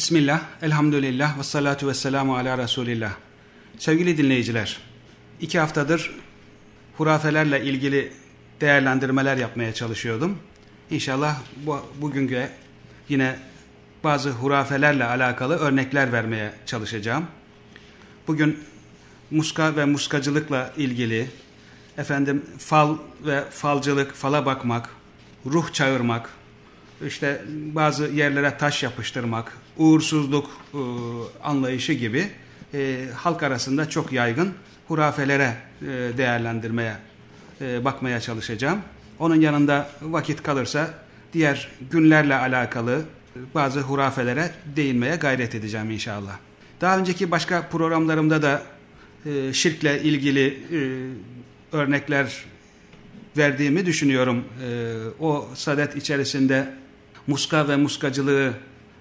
Bismillah, elhamdülillah ve salatu ve selamu ala Resulillah. Sevgili dinleyiciler, iki haftadır hurafelerle ilgili değerlendirmeler yapmaya çalışıyordum. İnşallah bu, bugünkü yine bazı hurafelerle alakalı örnekler vermeye çalışacağım. Bugün muska ve muskacılıkla ilgili, efendim fal ve falcılık, fala bakmak, ruh çağırmak, işte bazı yerlere taş yapıştırmak, uğursuzluk e, anlayışı gibi e, halk arasında çok yaygın hurafelere e, değerlendirmeye, e, bakmaya çalışacağım. Onun yanında vakit kalırsa diğer günlerle alakalı bazı hurafelere değinmeye gayret edeceğim inşallah. Daha önceki başka programlarımda da e, şirkle ilgili e, örnekler verdiğimi düşünüyorum. E, o sadet içerisinde muska ve muskacılığı,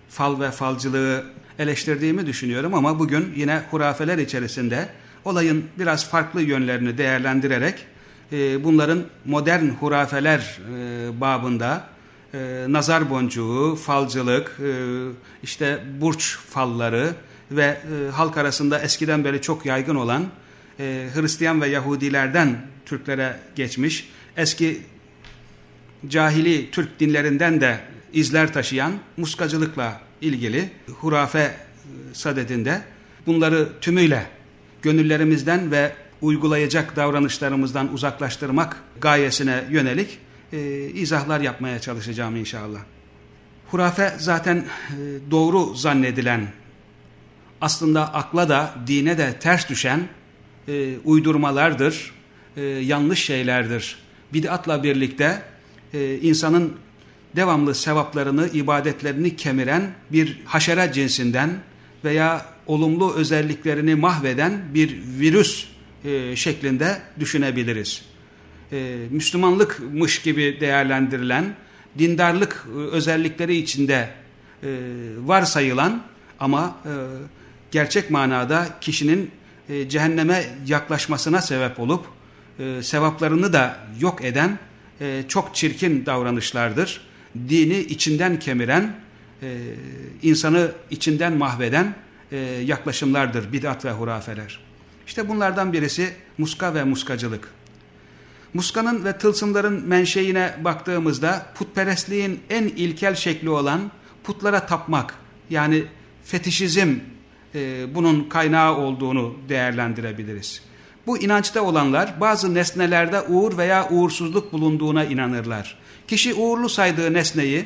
fal ve falcılığı eleştirdiğimi düşünüyorum ama bugün yine hurafeler içerisinde olayın biraz farklı yönlerini değerlendirerek e, bunların modern hurafeler e, babında e, nazar boncuğu, falcılık, e, işte burç falları ve e, halk arasında eskiden beri çok yaygın olan e, Hristiyan ve Yahudilerden Türklere geçmiş eski cahili Türk dinlerinden de izler taşıyan muskacılıkla ilgili hurafe e, sadedinde bunları tümüyle gönüllerimizden ve uygulayacak davranışlarımızdan uzaklaştırmak gayesine yönelik e, izahlar yapmaya çalışacağım inşallah. Hurafe zaten e, doğru zannedilen, aslında akla da dine de ters düşen e, uydurmalardır, e, yanlış şeylerdir. Bid'atla birlikte e, insanın devamlı sevaplarını, ibadetlerini kemiren bir haşere cinsinden veya olumlu özelliklerini mahveden bir virüs e, şeklinde düşünebiliriz. E, Müslümanlıkmış gibi değerlendirilen, dindarlık e, özellikleri içinde e, varsayılan ama e, gerçek manada kişinin e, cehenneme yaklaşmasına sebep olup e, sevaplarını da yok eden e, çok çirkin davranışlardır dini içinden kemiren, e, insanı içinden mahveden e, yaklaşımlardır bid'at ve hurafeler. İşte bunlardan birisi muska ve muskacılık. Muskanın ve tılsımların menşeine baktığımızda putperestliğin en ilkel şekli olan putlara tapmak yani fetişizm e, bunun kaynağı olduğunu değerlendirebiliriz. Bu inançta olanlar bazı nesnelerde uğur veya uğursuzluk bulunduğuna inanırlar. Kişi uğurlu saydığı nesneyi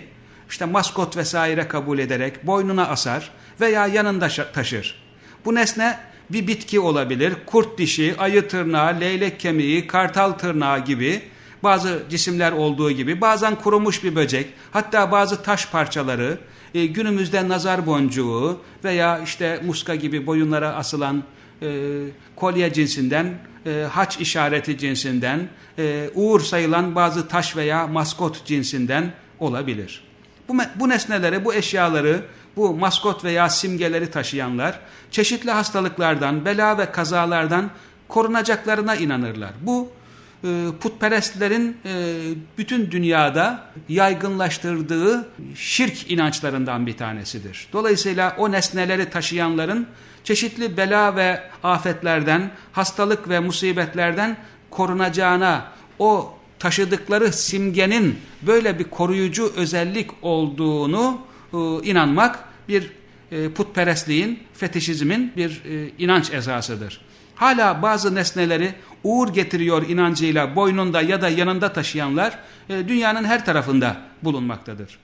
işte maskot vesaire kabul ederek boynuna asar veya yanında taşır. Bu nesne bir bitki olabilir, kurt dişi, ayı tırnağı, leylek kemiği, kartal tırnağı gibi bazı cisimler olduğu gibi bazen kurumuş bir böcek, hatta bazı taş parçaları, e, günümüzde nazar boncuğu veya işte muska gibi boyunlara asılan e, kolye cinsinden, e, haç işareti cinsinden, e, uğur sayılan bazı taş veya maskot cinsinden olabilir. Bu, bu nesneleri, bu eşyaları, bu maskot veya simgeleri taşıyanlar çeşitli hastalıklardan, bela ve kazalardan korunacaklarına inanırlar. Bu e, putperestlerin e, bütün dünyada yaygınlaştırdığı şirk inançlarından bir tanesidir. Dolayısıyla o nesneleri taşıyanların çeşitli bela ve afetlerden, hastalık ve musibetlerden korunacağına, o taşıdıkları simgenin böyle bir koruyucu özellik olduğunu e, inanmak bir e, putperestliğin, fetişizmin bir e, inanç esasıdır. Hala bazı nesneleri uğur getiriyor inancıyla boynunda ya da yanında taşıyanlar e, dünyanın her tarafında bulunmaktadır.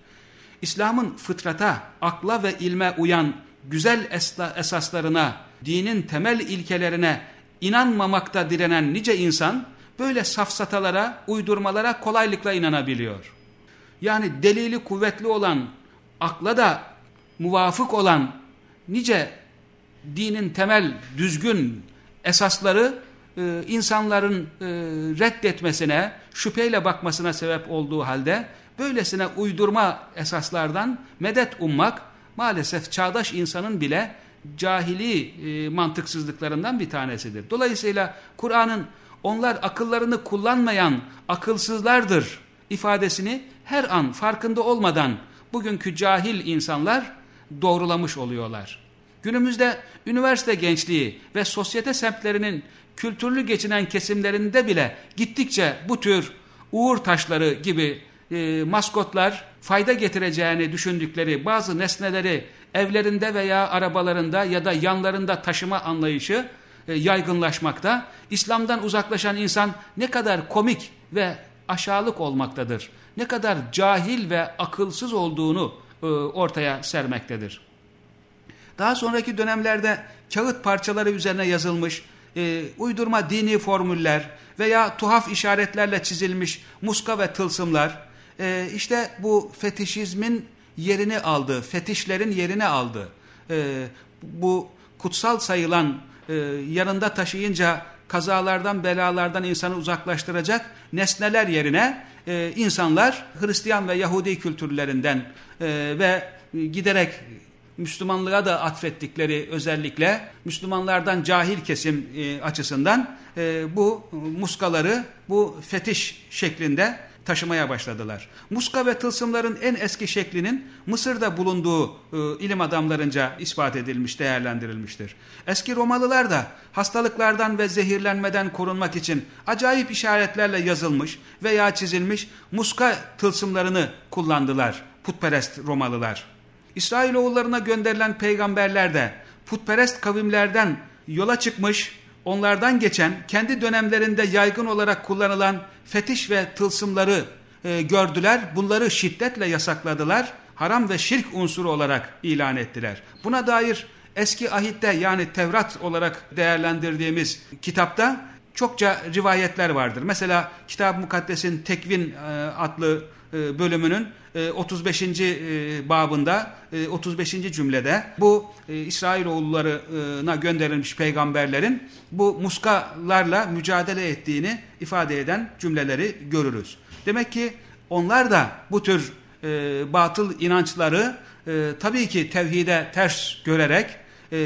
İslam'ın fıtrata, akla ve ilme uyan güzel esaslarına, dinin temel ilkelerine inanmamakta direnen nice insan böyle safsatalara, uydurmalara kolaylıkla inanabiliyor. Yani delili kuvvetli olan, akla da muvafık olan nice dinin temel, düzgün esasları e, insanların e, reddetmesine, şüpheyle bakmasına sebep olduğu halde böylesine uydurma esaslardan medet ummak maalesef çağdaş insanın bile cahili e, mantıksızlıklarından bir tanesidir. Dolayısıyla Kur'an'ın onlar akıllarını kullanmayan akılsızlardır ifadesini her an farkında olmadan bugünkü cahil insanlar doğrulamış oluyorlar. Günümüzde üniversite gençliği ve sosyete semtlerinin kültürlü geçinen kesimlerinde bile gittikçe bu tür uğur taşları gibi e, maskotlar fayda getireceğini düşündükleri bazı nesneleri evlerinde veya arabalarında ya da yanlarında taşıma anlayışı e, yaygınlaşmakta. İslam'dan uzaklaşan insan ne kadar komik ve aşağılık olmaktadır. Ne kadar cahil ve akılsız olduğunu e, ortaya sermektedir. Daha sonraki dönemlerde kağıt parçaları üzerine yazılmış e, uydurma dini formüller veya tuhaf işaretlerle çizilmiş muska ve tılsımlar e, işte bu fetişizmin yerini aldı, fetişlerin yerini aldı. E, bu kutsal sayılan e, yanında taşıyınca kazalardan, belalardan insanı uzaklaştıracak nesneler yerine e, insanlar Hristiyan ve Yahudi kültürlerinden e, ve giderek Müslümanlığa da atfettikleri özellikle Müslümanlardan cahil kesim e, açısından e, bu muskaları bu fetiş şeklinde taşımaya başladılar. Muska ve tılsımların en eski şeklinin Mısır'da bulunduğu e, ilim adamlarınca ispat edilmiş, değerlendirilmiştir. Eski Romalılar da hastalıklardan ve zehirlenmeden korunmak için acayip işaretlerle yazılmış veya çizilmiş muska tılsımlarını kullandılar putperest Romalılar. İsrailoğullarına gönderilen peygamberler de putperest kavimlerden yola çıkmış onlardan geçen kendi dönemlerinde yaygın olarak kullanılan fetiş ve tılsımları e, gördüler. Bunları şiddetle yasakladılar. Haram ve şirk unsuru olarak ilan ettiler. Buna dair eski ahitte yani Tevrat olarak değerlendirdiğimiz kitapta çokça rivayetler vardır. Mesela Kitab-ı Mukaddes'in Tekvin e, adlı bölümünün 35. E, e, babında 35. cümlede bu İsrailoğullarına gönderilmiş peygamberlerin bu muskalarla mücadele ettiğini ifade eden cümleleri görürüz. Demek ki onlar da bu tür batıl inançları tabii ki tevhide ters görerek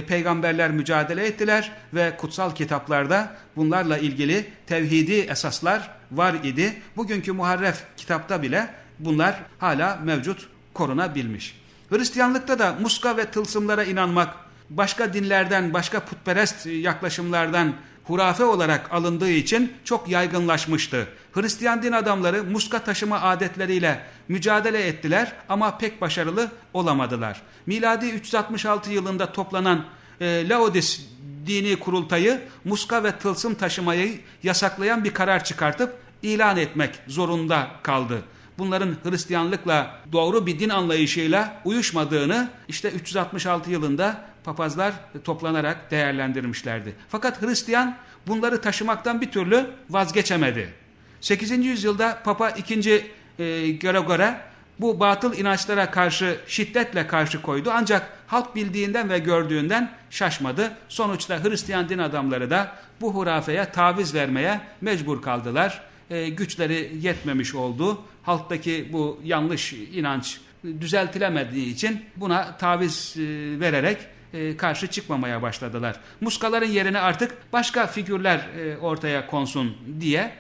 peygamberler mücadele ettiler ve kutsal kitaplarda bunlarla ilgili tevhidi esaslar var idi. Bugünkü muharref kitapta bile bunlar hala mevcut korunabilmiş. Hristiyanlıkta da muska ve tılsımlara inanmak başka dinlerden, başka putperest yaklaşımlardan hurafe olarak alındığı için çok yaygınlaşmıştı. Hristiyan din adamları muska taşıma adetleriyle mücadele ettiler ama pek başarılı olamadılar. Miladi 366 yılında toplanan e, Laodis dini kurultayı muska ve tılsım taşımayı yasaklayan bir karar çıkartıp ilan etmek zorunda kaldı. Bunların Hristiyanlıkla doğru bir din anlayışıyla uyuşmadığını işte 366 yılında papazlar toplanarak değerlendirmişlerdi. Fakat Hristiyan bunları taşımaktan bir türlü vazgeçemedi. 8. yüzyılda Papa II. E, Gregor'a bu batıl inançlara karşı şiddetle karşı koydu. Ancak halk bildiğinden ve gördüğünden şaşmadı. Sonuçta Hristiyan din adamları da bu hurafeye taviz vermeye mecbur kaldılar. E, güçleri yetmemiş oldu. Halktaki bu yanlış inanç düzeltilemediği için buna taviz e, vererek e, karşı çıkmamaya başladılar. Muskaların yerine artık başka figürler ortaya konsun diye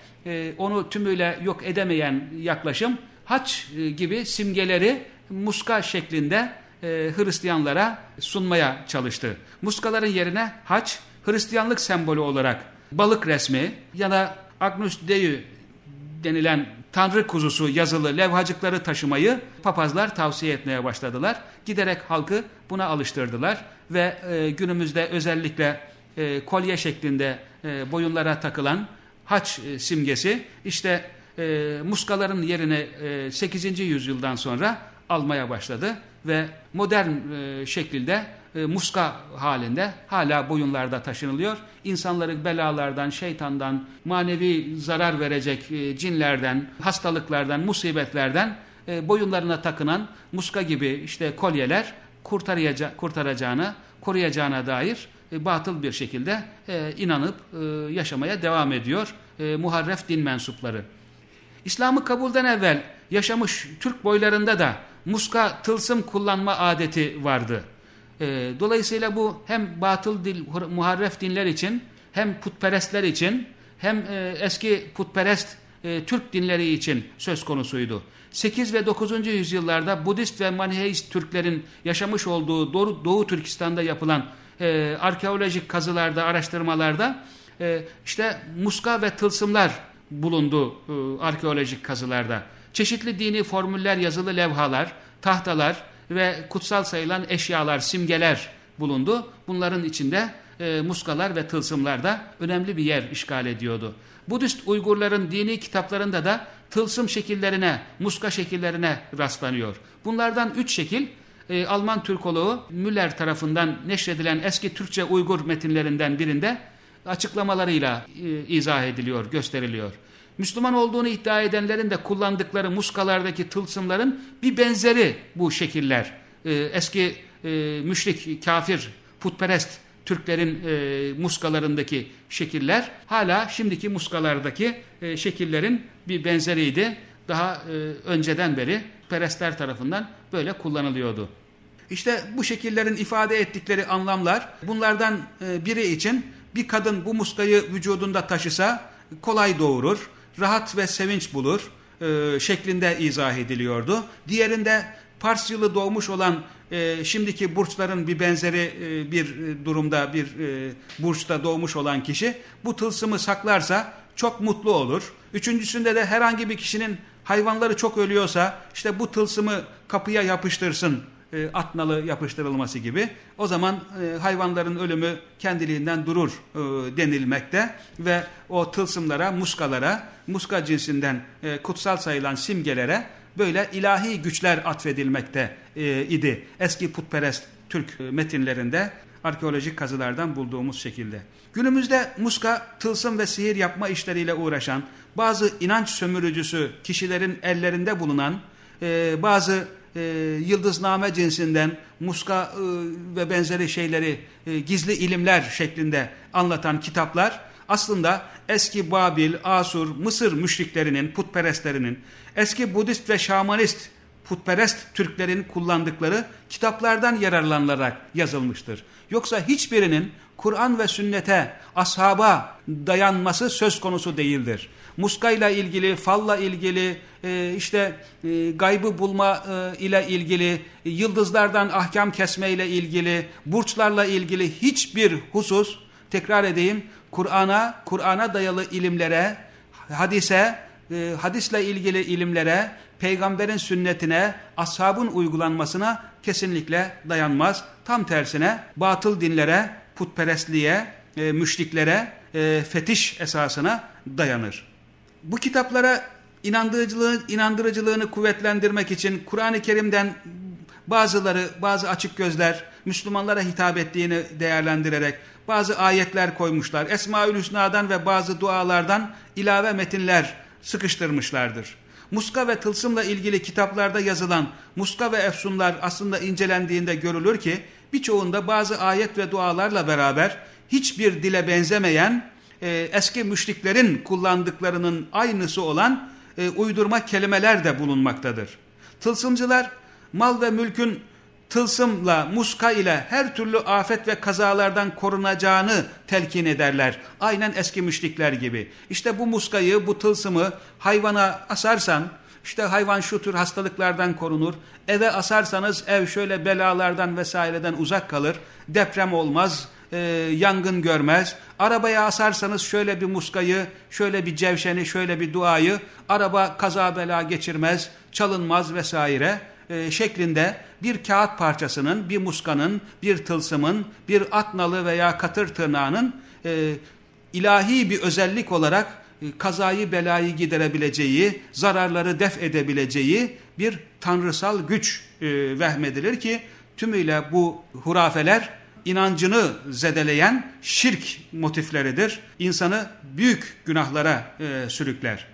onu tümüyle yok edemeyen yaklaşım haç gibi simgeleri muska şeklinde Hristiyanlara sunmaya çalıştı. Muskaların yerine haç Hristiyanlık sembolü olarak balık resmi ya da Agnus Dei denilen tanrı kuzusu yazılı levhacıkları taşımayı papazlar tavsiye etmeye başladılar. Giderek halkı buna alıştırdılar ve e, günümüzde özellikle e, kolye şeklinde e, boyunlara takılan haç e, simgesi işte e, muskaların yerini e, 8. yüzyıldan sonra almaya başladı ve modern e, şekilde e, muska halinde hala boyunlarda taşınılıyor. İnsanları belalardan, şeytandan, manevi zarar verecek e, cinlerden, hastalıklardan, musibetlerden e, boyunlarına takınan muska gibi işte kolyeler kurtaracağına, koruyacağına dair batıl bir şekilde inanıp yaşamaya devam ediyor e, muharref din mensupları. İslam'ı kabulden evvel yaşamış Türk boylarında da muska tılsım kullanma adeti vardı. E, dolayısıyla bu hem batıl dil, muharref dinler için hem putperestler için hem e, eski putperest e, Türk dinleri için söz konusuydu. 8 ve 9. yüzyıllarda Budist ve Maniheist Türklerin yaşamış olduğu Doğu, Doğu Türkistan'da yapılan e, arkeolojik kazılarda, araştırmalarda e, işte muska ve tılsımlar bulundu e, arkeolojik kazılarda. Çeşitli dini formüller, yazılı levhalar, tahtalar ve kutsal sayılan eşyalar, simgeler bulundu. Bunların içinde e, muskalar ve tılsımlar da önemli bir yer işgal ediyordu. Budist Uygurların dini kitaplarında da tılsım şekillerine, muska şekillerine rastlanıyor. Bunlardan üç şekil e, Alman Türkoloğu Müller tarafından neşredilen eski Türkçe Uygur metinlerinden birinde açıklamalarıyla e, izah ediliyor, gösteriliyor. Müslüman olduğunu iddia edenlerin de kullandıkları muskalardaki tılsımların bir benzeri bu şekiller. E, eski e, müşrik, kafir, putperest Türklerin e, muskalarındaki şekiller hala şimdiki muskalardaki e, şekillerin bir benzeriydi. Daha e, önceden beri perestler tarafından böyle kullanılıyordu. İşte bu şekillerin ifade ettikleri anlamlar bunlardan e, biri için bir kadın bu muskayı vücudunda taşısa kolay doğurur, rahat ve sevinç bulur e, şeklinde izah ediliyordu. Diğerinde Pars yılı doğmuş olan e, şimdiki burçların bir benzeri e, bir e, durumda bir e, burçta doğmuş olan kişi bu tılsımı saklarsa çok mutlu olur. Üçüncüsünde de herhangi bir kişinin hayvanları çok ölüyorsa işte bu tılsımı kapıya yapıştırsın e, atnalı yapıştırılması gibi o zaman e, hayvanların ölümü kendiliğinden durur e, denilmekte ve o tılsımlara, muskalara, muska cinsinden kutsal sayılan simgelere böyle ilahi güçler atfedilmekte idi. Eski putperest Türk metinlerinde arkeolojik kazılardan bulduğumuz şekilde. Günümüzde muska, tılsım ve sihir yapma işleriyle uğraşan, bazı inanç sömürücüsü kişilerin ellerinde bulunan, bazı e, yıldızname cinsinden muska e, ve benzeri şeyleri e, gizli ilimler şeklinde anlatan kitaplar, aslında eski Babil, Asur, Mısır müşriklerinin, putperestlerinin, eski Budist ve Şamanist putperest Türklerin kullandıkları kitaplardan yararlanılarak yazılmıştır. Yoksa hiçbirinin Kur'an ve sünnete, ashaba dayanması söz konusu değildir. Muskayla ilgili, falla ilgili, e, işte e, gaybı bulma e, ile ilgili, yıldızlardan ahkam kesme ile ilgili, burçlarla ilgili hiçbir husus, tekrar edeyim, Kur'an'a, Kur'an'a dayalı ilimlere, hadise, hadisle ilgili ilimlere, peygamberin sünnetine, ashabın uygulanmasına kesinlikle dayanmaz. Tam tersine batıl dinlere, putperestliğe, müşriklere, fetiş esasına dayanır. Bu kitaplara inandırıcılığı, inandırıcılığını kuvvetlendirmek için Kur'an-ı Kerim'den bazıları, bazı açık gözler Müslümanlara hitap ettiğini değerlendirerek bazı ayetler koymuşlar. Esma-ül Hüsna'dan ve bazı dualardan ilave metinler sıkıştırmışlardır. Muska ve tılsımla ilgili kitaplarda yazılan muska ve efsunlar aslında incelendiğinde görülür ki birçoğunda bazı ayet ve dualarla beraber hiçbir dile benzemeyen e, eski müşriklerin kullandıklarının aynısı olan e, uydurma kelimeler de bulunmaktadır. Tılsımcılar mal ve mülkün tılsımla, muska ile her türlü afet ve kazalardan korunacağını telkin ederler. Aynen eski müşrikler gibi. İşte bu muskayı, bu tılsımı hayvana asarsan, işte hayvan şu tür hastalıklardan korunur. Eve asarsanız ev şöyle belalardan vesaireden uzak kalır. Deprem olmaz, e, yangın görmez. Arabaya asarsanız şöyle bir muskayı, şöyle bir cevşeni, şöyle bir duayı, araba kaza bela geçirmez, çalınmaz vesaire e, şeklinde bir kağıt parçasının, bir muskanın, bir tılsımın, bir atnalı veya katır tırnağının e, ilahi bir özellik olarak e, kazayı belayı giderebileceği, zararları def edebileceği bir tanrısal güç e, vehmedilir ki tümüyle bu hurafeler inancını zedeleyen şirk motifleridir. İnsanı büyük günahlara e, sürükler.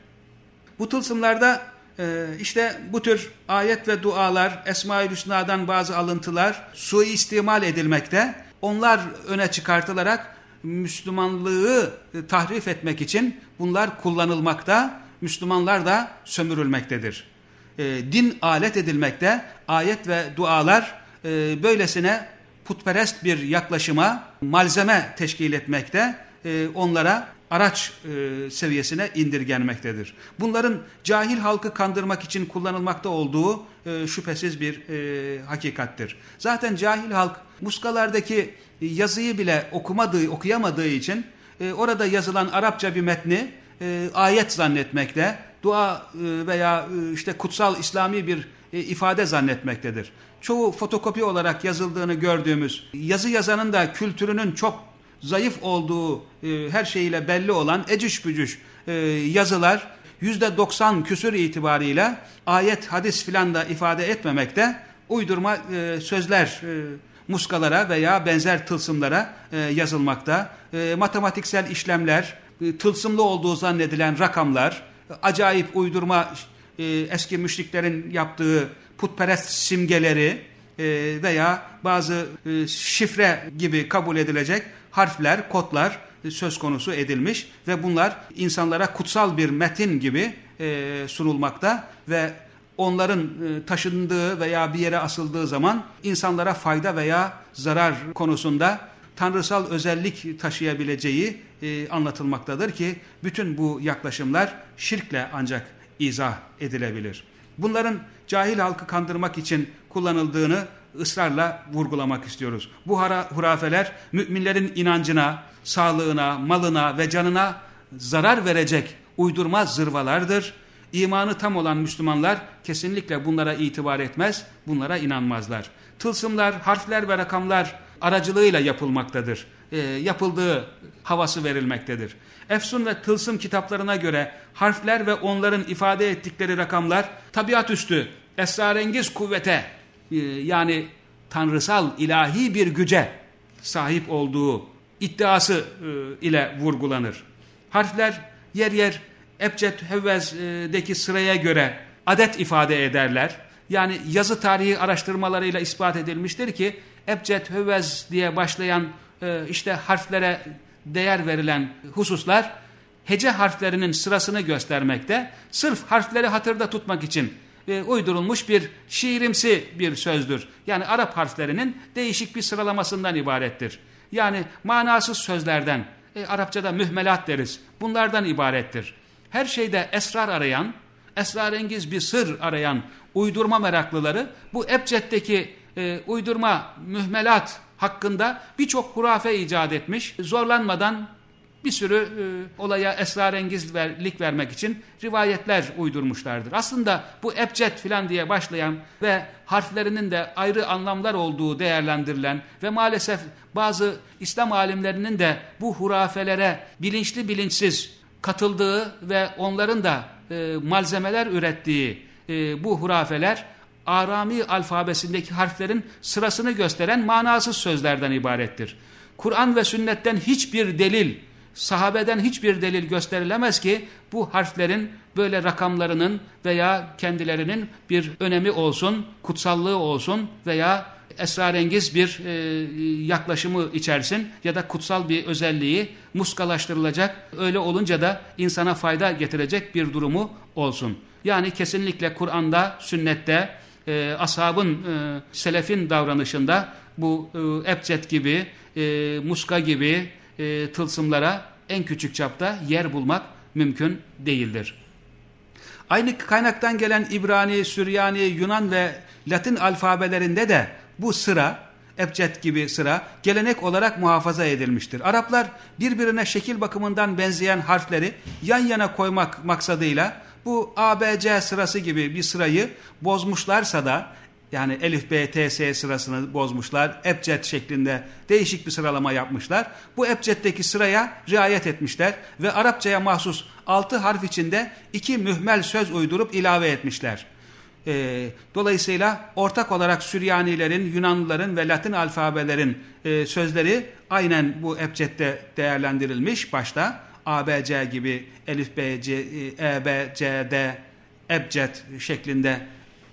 Bu tılsımlarda ee, işte bu tür ayet ve dualar, Esma-i Hüsna'dan bazı alıntılar suistimal edilmekte. Onlar öne çıkartılarak Müslümanlığı tahrif etmek için bunlar kullanılmakta. Müslümanlar da sömürülmektedir. Ee, din alet edilmekte, ayet ve dualar e, böylesine putperest bir yaklaşıma malzeme teşkil etmekte, e, onlara araç e, seviyesine indirgenmektedir. Bunların cahil halkı kandırmak için kullanılmakta olduğu e, şüphesiz bir hakikattir. Zaten cahil halk muskalardaki yazıyı bile okumadığı, okuyamadığı için orada yazılan Arapça bir metni ayet zannetmekte, dua veya işte kutsal İslami bir ifade zannetmektedir. Çoğu fotokopi olarak yazıldığını gördüğümüz yazı yazanın da kültürünün çok zayıf olduğu e, her şeyiyle belli olan ecüş bücüş e, yazılar %90 küsür itibariyle ayet hadis filan da ifade etmemekte uydurma e, sözler e, muskalara veya benzer tılsımlara e, yazılmakta. E, matematiksel işlemler, e, tılsımlı olduğu zannedilen rakamlar, acayip uydurma e, eski müşriklerin yaptığı putperest simgeleri e, veya bazı e, şifre gibi kabul edilecek harfler, kodlar e, söz konusu edilmiş ve bunlar insanlara kutsal bir metin gibi sunulmakta ve onların taşındığı veya bir yere asıldığı zaman insanlara fayda veya zarar konusunda tanrısal özellik taşıyabileceği anlatılmaktadır ki bütün bu yaklaşımlar şirkle ancak izah edilebilir. Bunların cahil halkı kandırmak için kullanıldığını ısrarla vurgulamak istiyoruz. Bu hurafeler müminlerin inancına, sağlığına, malına ve canına zarar verecek uydurma zırvalardır. İmanı tam olan Müslümanlar kesinlikle bunlara itibar etmez, bunlara inanmazlar. Tılsımlar, harfler ve rakamlar aracılığıyla yapılmaktadır. E, yapıldığı havası verilmektedir. Efsun ve Tılsım kitaplarına göre harfler ve onların ifade ettikleri rakamlar tabiat üstü, esrarengiz kuvvete e, yani tanrısal ilahi bir güce sahip olduğu iddiası e, ile vurgulanır. Harfler yer yer Ebced Hevvez'deki sıraya göre adet ifade ederler. Yani yazı tarihi araştırmalarıyla ispat edilmiştir ki Ebced Hevvez diye başlayan e, işte harflere değer verilen hususlar hece harflerinin sırasını göstermekte. Sırf harfleri hatırda tutmak için e, uydurulmuş bir şiirimsi bir sözdür. Yani Arap harflerinin değişik bir sıralamasından ibarettir. Yani manasız sözlerden, e, Arapçada mühmelat deriz, bunlardan ibarettir. Her şeyde esrar arayan, esrarengiz bir sır arayan uydurma meraklıları bu Ebced'deki e, uydurma mühmelat hakkında birçok hurafe icat etmiş. Zorlanmadan bir sürü e, olaya esrarengizlik vermek için rivayetler uydurmuşlardır. Aslında bu ebced filan diye başlayan ve harflerinin de ayrı anlamlar olduğu değerlendirilen ve maalesef bazı İslam alimlerinin de bu hurafelere bilinçli bilinçsiz katıldığı ve onların da e, malzemeler ürettiği e, bu hurafeler Arami alfabesindeki harflerin sırasını gösteren manasız sözlerden ibarettir. Kur'an ve sünnetten hiçbir delil, sahabeden hiçbir delil gösterilemez ki bu harflerin böyle rakamlarının veya kendilerinin bir önemi olsun, kutsallığı olsun veya esrarengiz bir e, yaklaşımı içersin ya da kutsal bir özelliği muskalaştırılacak, öyle olunca da insana fayda getirecek bir durumu olsun. Yani kesinlikle Kur'an'da, sünnette, e, ashabın, e, selefin davranışında bu e, ebced gibi, e, muska gibi e, tılsımlara en küçük çapta yer bulmak mümkün değildir. Aynı kaynaktan gelen İbrani, Süryani, Yunan ve Latin alfabelerinde de bu sıra, ebced gibi sıra gelenek olarak muhafaza edilmiştir. Araplar birbirine şekil bakımından benzeyen harfleri yan yana koymak maksadıyla bu ABC sırası gibi bir sırayı bozmuşlarsa da yani Elif, B, T, S sırasını bozmuşlar. Ebced şeklinde değişik bir sıralama yapmışlar. Bu Ebced'deki sıraya riayet etmişler ve Arapçaya mahsus altı harf içinde iki mühmel söz uydurup ilave etmişler. E, dolayısıyla ortak olarak Süryanilerin, Yunanlıların ve Latin alfabelerin e, sözleri aynen bu Ebced'de değerlendirilmiş başta. ABC gibi Elif, B, C, E, B, C, D, Ebced şeklinde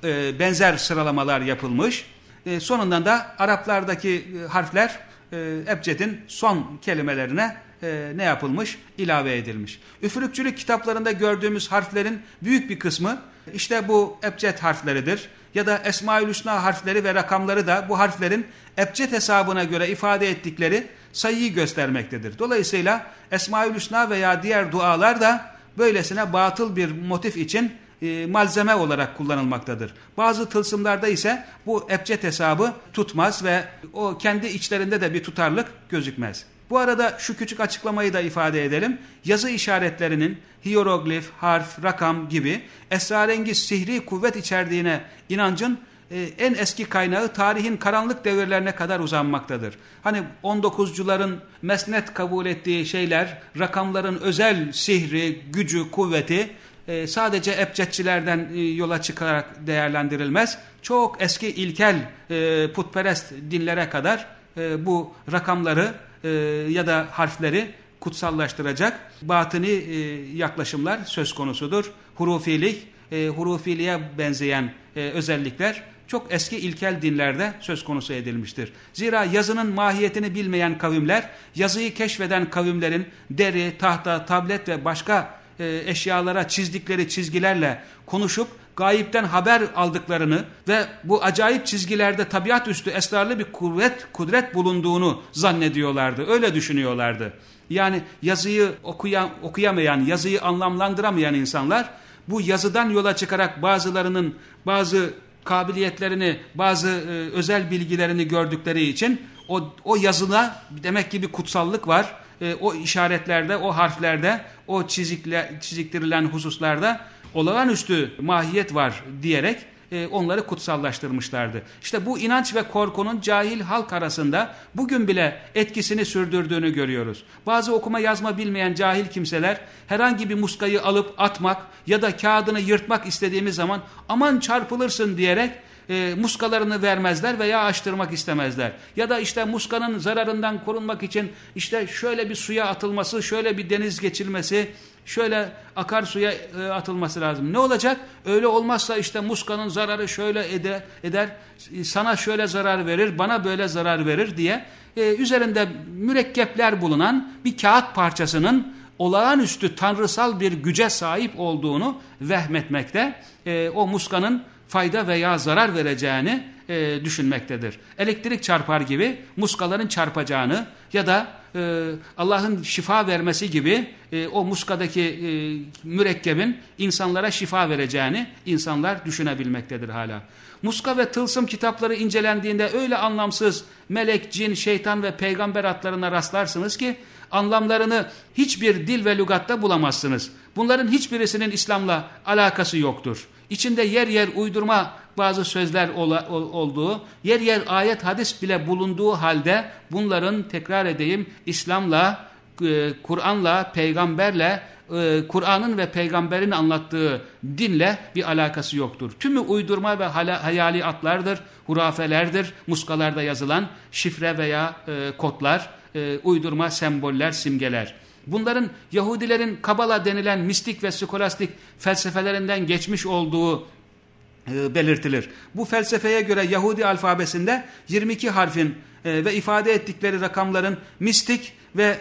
e, benzer sıralamalar yapılmış. E, sonundan da Araplardaki e, harfler e, Ebced'in son kelimelerine e, ne yapılmış? İlave edilmiş. Üfürükçülük kitaplarında gördüğümüz harflerin büyük bir kısmı işte bu Ebced harfleridir. Ya da Esma-ül Hüsna harfleri ve rakamları da bu harflerin Ebced hesabına göre ifade ettikleri sayıyı göstermektedir. Dolayısıyla Esma-ül Hüsna veya diğer dualar da böylesine batıl bir motif için e, malzeme olarak kullanılmaktadır. Bazı tılsımlarda ise bu ebced hesabı tutmaz ve o kendi içlerinde de bir tutarlık gözükmez. Bu arada şu küçük açıklamayı da ifade edelim. Yazı işaretlerinin hieroglif, harf, rakam gibi esrarengiz sihri kuvvet içerdiğine inancın en eski kaynağı tarihin karanlık devirlerine kadar uzanmaktadır. Hani 19'cuların mesnet kabul ettiği şeyler, rakamların özel sihri, gücü, kuvveti e, sadece ebcedçilerden e, yola çıkarak değerlendirilmez. Çok eski ilkel e, putperest dinlere kadar e, bu rakamları e, ya da harfleri kutsallaştıracak batini e, yaklaşımlar söz konusudur. Hurufilik, e, hurufiliğe benzeyen e, özellikler çok eski ilkel dinlerde söz konusu edilmiştir. Zira yazının mahiyetini bilmeyen kavimler, yazıyı keşfeden kavimlerin deri, tahta, tablet ve başka e, eşyalara çizdikleri çizgilerle konuşup gayipten haber aldıklarını ve bu acayip çizgilerde tabiat üstü esrarlı bir kuvvet, kudret bulunduğunu zannediyorlardı. Öyle düşünüyorlardı. Yani yazıyı okuyan, okuyamayan, yazıyı anlamlandıramayan insanlar bu yazıdan yola çıkarak bazılarının bazı kabiliyetlerini, bazı e, özel bilgilerini gördükleri için o, o yazına demek ki bir kutsallık var. E, o işaretlerde, o harflerde, o çizikle, çiziktirilen hususlarda olağanüstü mahiyet var diyerek e, onları kutsallaştırmışlardı. İşte bu inanç ve korkunun cahil halk arasında bugün bile etkisini sürdürdüğünü görüyoruz. Bazı okuma yazma bilmeyen cahil kimseler herhangi bir muskayı alıp atmak ya da kağıdını yırtmak istediğimiz zaman aman çarpılırsın diyerek e, muskalarını vermezler veya açtırmak istemezler. Ya da işte muskanın zararından korunmak için işte şöyle bir suya atılması, şöyle bir deniz geçilmesi, şöyle akarsuya e, atılması lazım. Ne olacak? Öyle olmazsa işte muskanın zararı şöyle eder, eder sana şöyle zarar verir, bana böyle zarar verir diye e, üzerinde mürekkepler bulunan bir kağıt parçasının olağanüstü tanrısal bir güce sahip olduğunu vehmetmekte. E, o muskanın fayda veya zarar vereceğini e, düşünmektedir. Elektrik çarpar gibi muskaların çarpacağını ya da e, Allah'ın şifa vermesi gibi e, o muskadaki e, mürekkebin insanlara şifa vereceğini insanlar düşünebilmektedir hala. Muska ve tılsım kitapları incelendiğinde öyle anlamsız melek, cin, şeytan ve peygamber adlarına rastlarsınız ki anlamlarını hiçbir dil ve lügatta bulamazsınız. Bunların hiçbirisinin İslam'la alakası yoktur. İçinde yer yer uydurma bazı sözler ola, ol, olduğu, yer yer ayet hadis bile bulunduğu halde bunların tekrar edeyim İslam'la, e, Kur'an'la, peygamberle, e, Kur'an'ın ve peygamberin anlattığı dinle bir alakası yoktur. Tümü uydurma ve hayali atlardır, hurafelerdir, muskalarda yazılan şifre veya e, kodlar, e, uydurma semboller, simgeler. Bunların Yahudilerin Kabala denilen mistik ve skolastik felsefelerinden geçmiş olduğu e, belirtilir. Bu felsefeye göre Yahudi alfabesinde 22 harfin ve ifade ettikleri rakamların mistik ve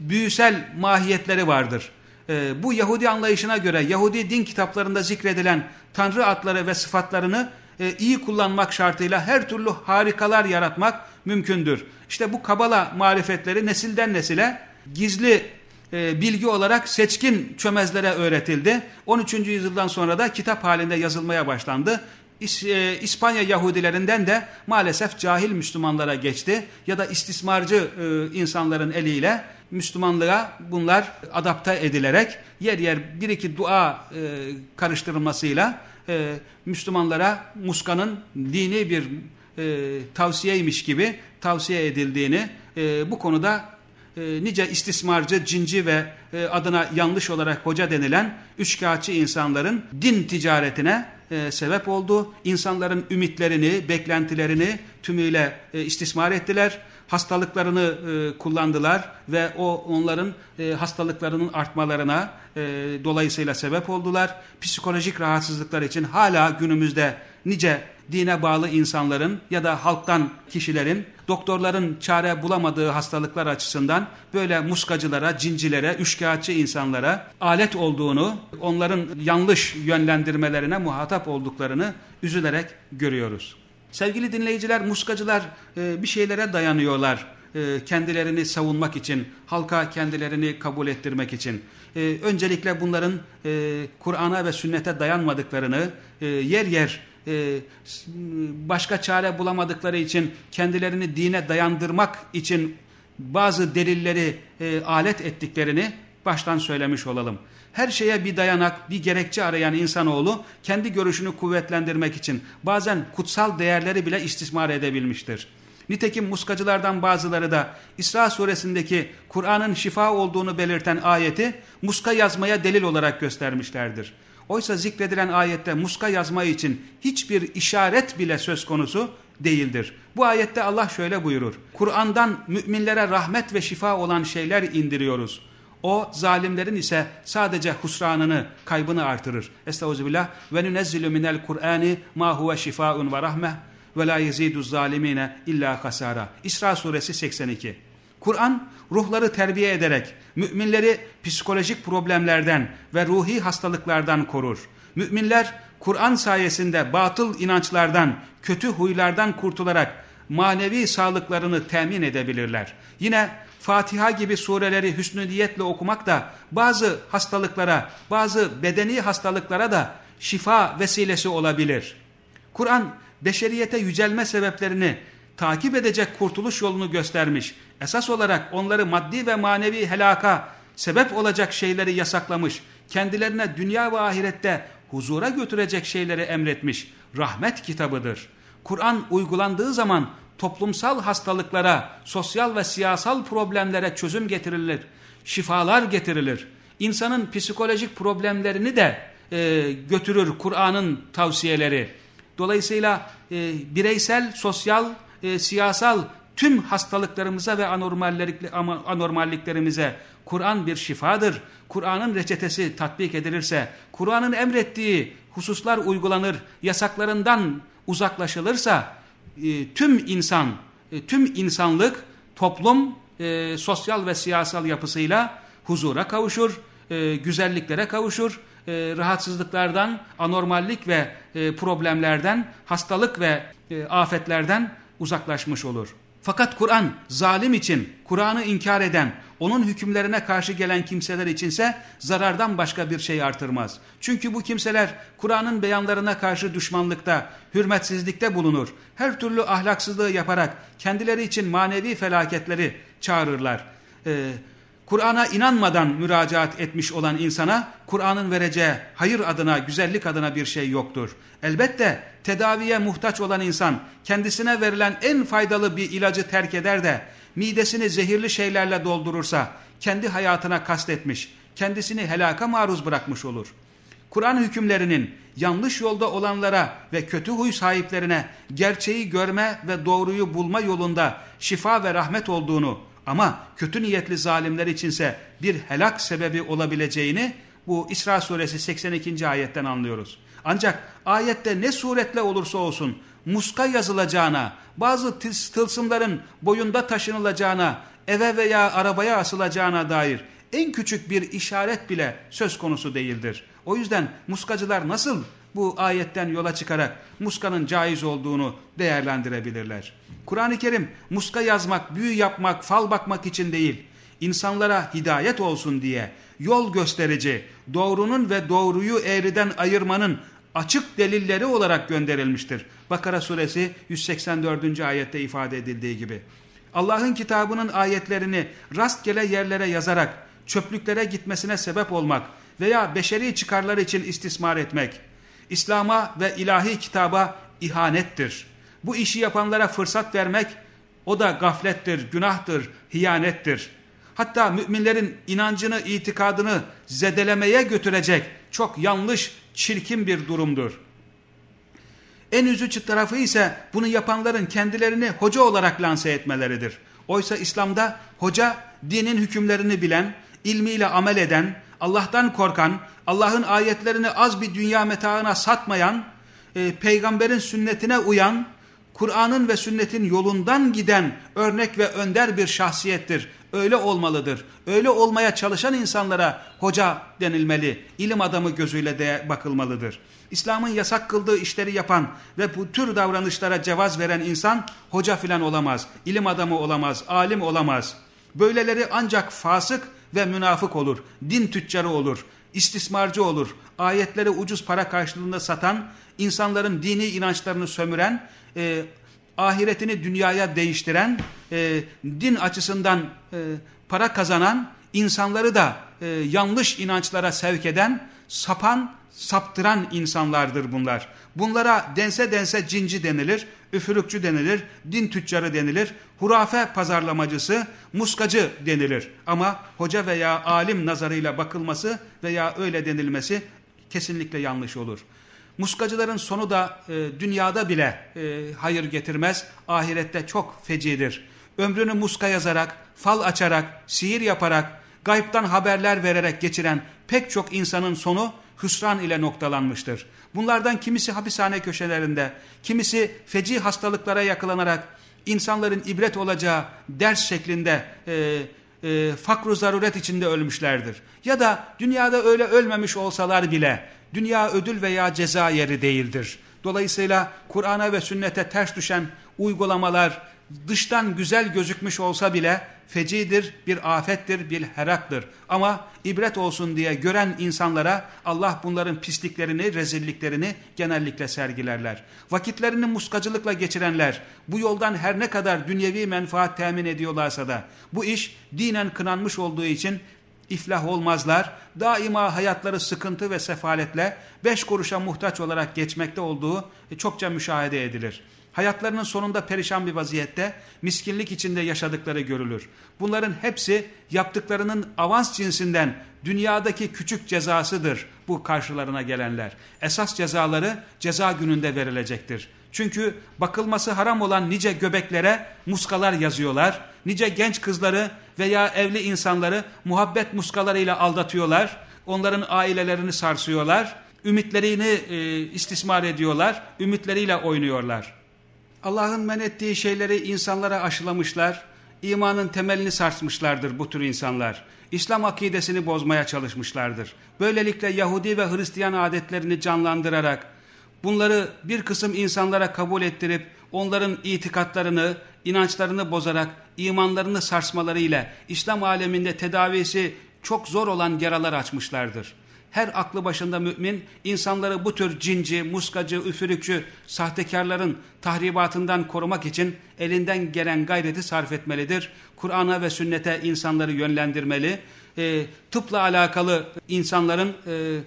büyüsel mahiyetleri vardır. E, bu Yahudi anlayışına göre Yahudi din kitaplarında zikredilen Tanrı adları ve sıfatlarını e, iyi kullanmak şartıyla her türlü harikalar yaratmak mümkündür. İşte bu Kabala marifetleri nesilden nesile gizli e, bilgi olarak seçkin çömezlere öğretildi. 13. yüzyıldan sonra da kitap halinde yazılmaya başlandı. İs, e, İspanya Yahudilerinden de maalesef cahil Müslümanlara geçti ya da istismarcı e, insanların eliyle Müslümanlığa bunlar adapte edilerek yer yer bir iki dua e, karıştırılmasıyla e, Müslümanlara muskanın dini bir e, tavsiyeymiş gibi tavsiye edildiğini e, bu konuda e, nice istismarcı, cinci ve e, adına yanlış olarak hoca denilen üçkağıtçı insanların din ticaretine e, sebep oldu. İnsanların ümitlerini, beklentilerini tümüyle e, istismar ettiler. Hastalıklarını e, kullandılar ve o onların e, hastalıklarının artmalarına e, dolayısıyla sebep oldular. Psikolojik rahatsızlıklar için hala günümüzde nice dine bağlı insanların ya da halktan kişilerin doktorların çare bulamadığı hastalıklar açısından böyle muskacılara, cincilere, üçkağıtçı insanlara alet olduğunu, onların yanlış yönlendirmelerine muhatap olduklarını üzülerek görüyoruz. Sevgili dinleyiciler, muskacılar e, bir şeylere dayanıyorlar. e, kendilerini savunmak için, halka kendilerini kabul ettirmek için. E, öncelikle bunların Kur'an'a ve sünnete dayanmadıklarını yer yer e, başka çare bulamadıkları için kendilerini dine dayandırmak için bazı delilleri e, alet ettiklerini baştan söylemiş olalım. Her şeye bir dayanak, bir gerekçe arayan insanoğlu kendi görüşünü kuvvetlendirmek için bazen kutsal değerleri bile istismar edebilmiştir. Nitekim muskacılardan bazıları da İsra suresindeki Kur'an'ın şifa olduğunu belirten ayeti muska yazmaya delil olarak göstermişlerdir. Oysa zikredilen ayette muska yazma için hiçbir işaret bile söz konusu değildir. Bu ayette Allah şöyle buyurur. Kur'an'dan müminlere rahmet ve şifa olan şeyler indiriyoruz. O zalimlerin ise sadece husranını, kaybını artırır. Estağfirullah. Ve nunezzilu minel Kur'ani ma huve şifaun ve rahmeh ve la yezidu zalimine illa hasara. İsra suresi 82. Kur'an ruhları terbiye ederek müminleri psikolojik problemlerden ve ruhi hastalıklardan korur. Müminler Kur'an sayesinde batıl inançlardan, kötü huylardan kurtularak manevi sağlıklarını temin edebilirler. Yine Fatiha gibi sureleri hüsnü niyetle okumak da bazı hastalıklara, bazı bedeni hastalıklara da şifa vesilesi olabilir. Kur'an beşeriyete yücelme sebeplerini takip edecek kurtuluş yolunu göstermiş. Esas olarak onları maddi ve manevi helaka sebep olacak şeyleri yasaklamış. Kendilerine dünya ve ahirette huzura götürecek şeyleri emretmiş. Rahmet kitabıdır. Kur'an uygulandığı zaman toplumsal hastalıklara, sosyal ve siyasal problemlere çözüm getirilir. Şifalar getirilir. İnsanın psikolojik problemlerini de e, götürür Kur'an'ın tavsiyeleri. Dolayısıyla e, bireysel, sosyal, e, siyasal tüm hastalıklarımıza ve anormalliklerimize Kur'an bir şifadır. Kur'an'ın reçetesi tatbik edilirse, Kur'an'ın emrettiği hususlar uygulanır, yasaklarından uzaklaşılırsa e, tüm insan, e, tüm insanlık, toplum e, sosyal ve siyasal yapısıyla huzura kavuşur, güzelliklere kavuşur, e, rahatsızlıklardan, anormallik ve e, problemlerden, hastalık ve e, afetlerden uzaklaşmış olur. Fakat Kur'an zalim için, Kur'an'ı inkar eden, onun hükümlerine karşı gelen kimseler içinse zarardan başka bir şey artırmaz. Çünkü bu kimseler Kur'an'ın beyanlarına karşı düşmanlıkta, hürmetsizlikte bulunur. Her türlü ahlaksızlığı yaparak kendileri için manevi felaketleri çağırırlar. Ee, Kur'an'a inanmadan müracaat etmiş olan insana Kur'an'ın vereceği hayır adına, güzellik adına bir şey yoktur. Elbette tedaviye muhtaç olan insan kendisine verilen en faydalı bir ilacı terk eder de midesini zehirli şeylerle doldurursa kendi hayatına kastetmiş, kendisini helaka maruz bırakmış olur. Kur'an hükümlerinin yanlış yolda olanlara ve kötü huy sahiplerine gerçeği görme ve doğruyu bulma yolunda şifa ve rahmet olduğunu ama kötü niyetli zalimler içinse bir helak sebebi olabileceğini bu İsra suresi 82. ayetten anlıyoruz. Ancak ayette ne suretle olursa olsun muska yazılacağına, bazı tılsımların boyunda taşınılacağına, eve veya arabaya asılacağına dair en küçük bir işaret bile söz konusu değildir. O yüzden muskacılar nasıl bu ayetten yola çıkarak muskanın caiz olduğunu değerlendirebilirler. Kur'an-ı Kerim muska yazmak, büyü yapmak, fal bakmak için değil, insanlara hidayet olsun diye yol gösterici, doğrunun ve doğruyu eğriden ayırmanın açık delilleri olarak gönderilmiştir. Bakara suresi 184. ayette ifade edildiği gibi. Allah'ın kitabının ayetlerini rastgele yerlere yazarak çöplüklere gitmesine sebep olmak veya beşeri çıkarlar için istismar etmek, İslam'a ve ilahi kitaba ihanettir. Bu işi yapanlara fırsat vermek o da gaflettir, günahtır, hiyanettir. Hatta müminlerin inancını, itikadını zedelemeye götürecek çok yanlış, çirkin bir durumdur. En üzücü tarafı ise bunu yapanların kendilerini hoca olarak lanse etmeleridir. Oysa İslam'da hoca dinin hükümlerini bilen, ilmiyle amel eden, Allah'tan korkan, Allah'ın ayetlerini az bir dünya metaına satmayan, e, peygamberin sünnetine uyan, Kur'an'ın ve sünnetin yolundan giden örnek ve önder bir şahsiyettir. Öyle olmalıdır. Öyle olmaya çalışan insanlara hoca denilmeli, ilim adamı gözüyle de bakılmalıdır. İslam'ın yasak kıldığı işleri yapan ve bu tür davranışlara cevaz veren insan hoca filan olamaz, ilim adamı olamaz, alim olamaz. Böyleleri ancak fasık ve münafık olur, din tüccarı olur, istismarcı olur, ayetleri ucuz para karşılığında satan, insanların dini inançlarını sömüren, e, ahiretini dünyaya değiştiren, e, din açısından e, para kazanan, insanları da e, yanlış inançlara sevk eden, sapan, saptıran insanlardır bunlar. Bunlara dense dense cinci denilir, üfürükçü denilir, din tüccarı denilir, hurafe pazarlamacısı, muskacı denilir. Ama hoca veya alim nazarıyla bakılması veya öyle denilmesi kesinlikle yanlış olur. Muskacıların sonu da e, dünyada bile e, hayır getirmez, ahirette çok fecidir. Ömrünü muska yazarak, fal açarak, sihir yaparak, gaybtan haberler vererek geçiren pek çok insanın sonu hüsran ile noktalanmıştır. Bunlardan kimisi hapishane köşelerinde, kimisi feci hastalıklara yakalanarak insanların ibret olacağı ders şeklinde e, e, fakru zaruret içinde ölmüşlerdir. Ya da dünyada öyle ölmemiş olsalar bile dünya ödül veya ceza yeri değildir. Dolayısıyla Kur'an'a ve sünnete ters düşen uygulamalar dıştan güzel gözükmüş olsa bile fecidir, bir afettir, bir heraktır. Ama ibret olsun diye gören insanlara Allah bunların pisliklerini, rezilliklerini genellikle sergilerler. Vakitlerini muskacılıkla geçirenler bu yoldan her ne kadar dünyevi menfaat temin ediyorlarsa da bu iş dinen kınanmış olduğu için iflah olmazlar. Daima hayatları sıkıntı ve sefaletle beş kuruşa muhtaç olarak geçmekte olduğu çokça müşahede edilir hayatlarının sonunda perişan bir vaziyette miskinlik içinde yaşadıkları görülür. Bunların hepsi yaptıklarının avans cinsinden dünyadaki küçük cezasıdır bu karşılarına gelenler. Esas cezaları ceza gününde verilecektir. Çünkü bakılması haram olan nice göbeklere muskalar yazıyorlar. Nice genç kızları veya evli insanları muhabbet muskalarıyla aldatıyorlar. Onların ailelerini sarsıyorlar. Ümitlerini e, istismar ediyorlar. Ümitleriyle oynuyorlar. Allah'ın men ettiği şeyleri insanlara aşılamışlar, imanın temelini sarsmışlardır bu tür insanlar. İslam akidesini bozmaya çalışmışlardır. Böylelikle Yahudi ve Hristiyan adetlerini canlandırarak, bunları bir kısım insanlara kabul ettirip, onların itikatlarını, inançlarını bozarak, imanlarını sarsmalarıyla İslam aleminde tedavisi çok zor olan yaralar açmışlardır her aklı başında mümin insanları bu tür cinci, muskacı, üfürükçü, sahtekarların tahribatından korumak için elinden gelen gayreti sarf etmelidir. Kur'an'a ve sünnete insanları yönlendirmeli. E, tıpla alakalı insanların e,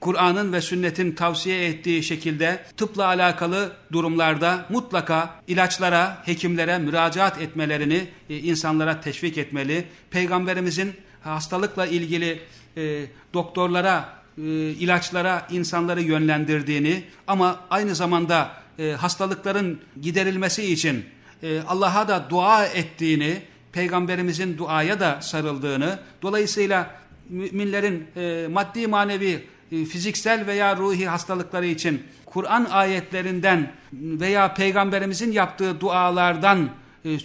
Kur'an'ın ve sünnetin tavsiye ettiği şekilde tıpla alakalı durumlarda mutlaka ilaçlara, hekimlere müracaat etmelerini e, insanlara teşvik etmeli. Peygamberimizin hastalıkla ilgili e, doktorlara, e, ilaçlara insanları yönlendirdiğini ama aynı zamanda e, hastalıkların giderilmesi için e, Allah'a da dua ettiğini, Peygamberimizin duaya da sarıldığını, dolayısıyla müminlerin e, maddi manevi, e, fiziksel veya ruhi hastalıkları için Kur'an ayetlerinden veya Peygamberimizin yaptığı dualardan e,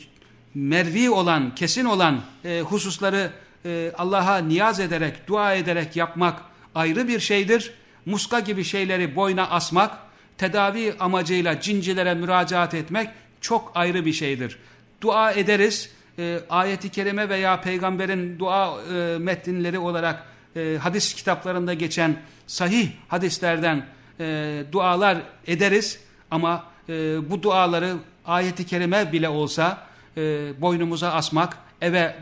mervi olan, kesin olan e, hususları e, Allah'a niyaz ederek, dua ederek yapmak ayrı bir şeydir. Muska gibi şeyleri boyna asmak, tedavi amacıyla cincilere müracaat etmek çok ayrı bir şeydir. Dua ederiz, e, ayeti kerime veya peygamberin dua e, metinleri olarak e, hadis kitaplarında geçen sahih hadislerden e, dualar ederiz. Ama e, bu duaları ayeti kerime bile olsa e, boynumuza asmak, eve e,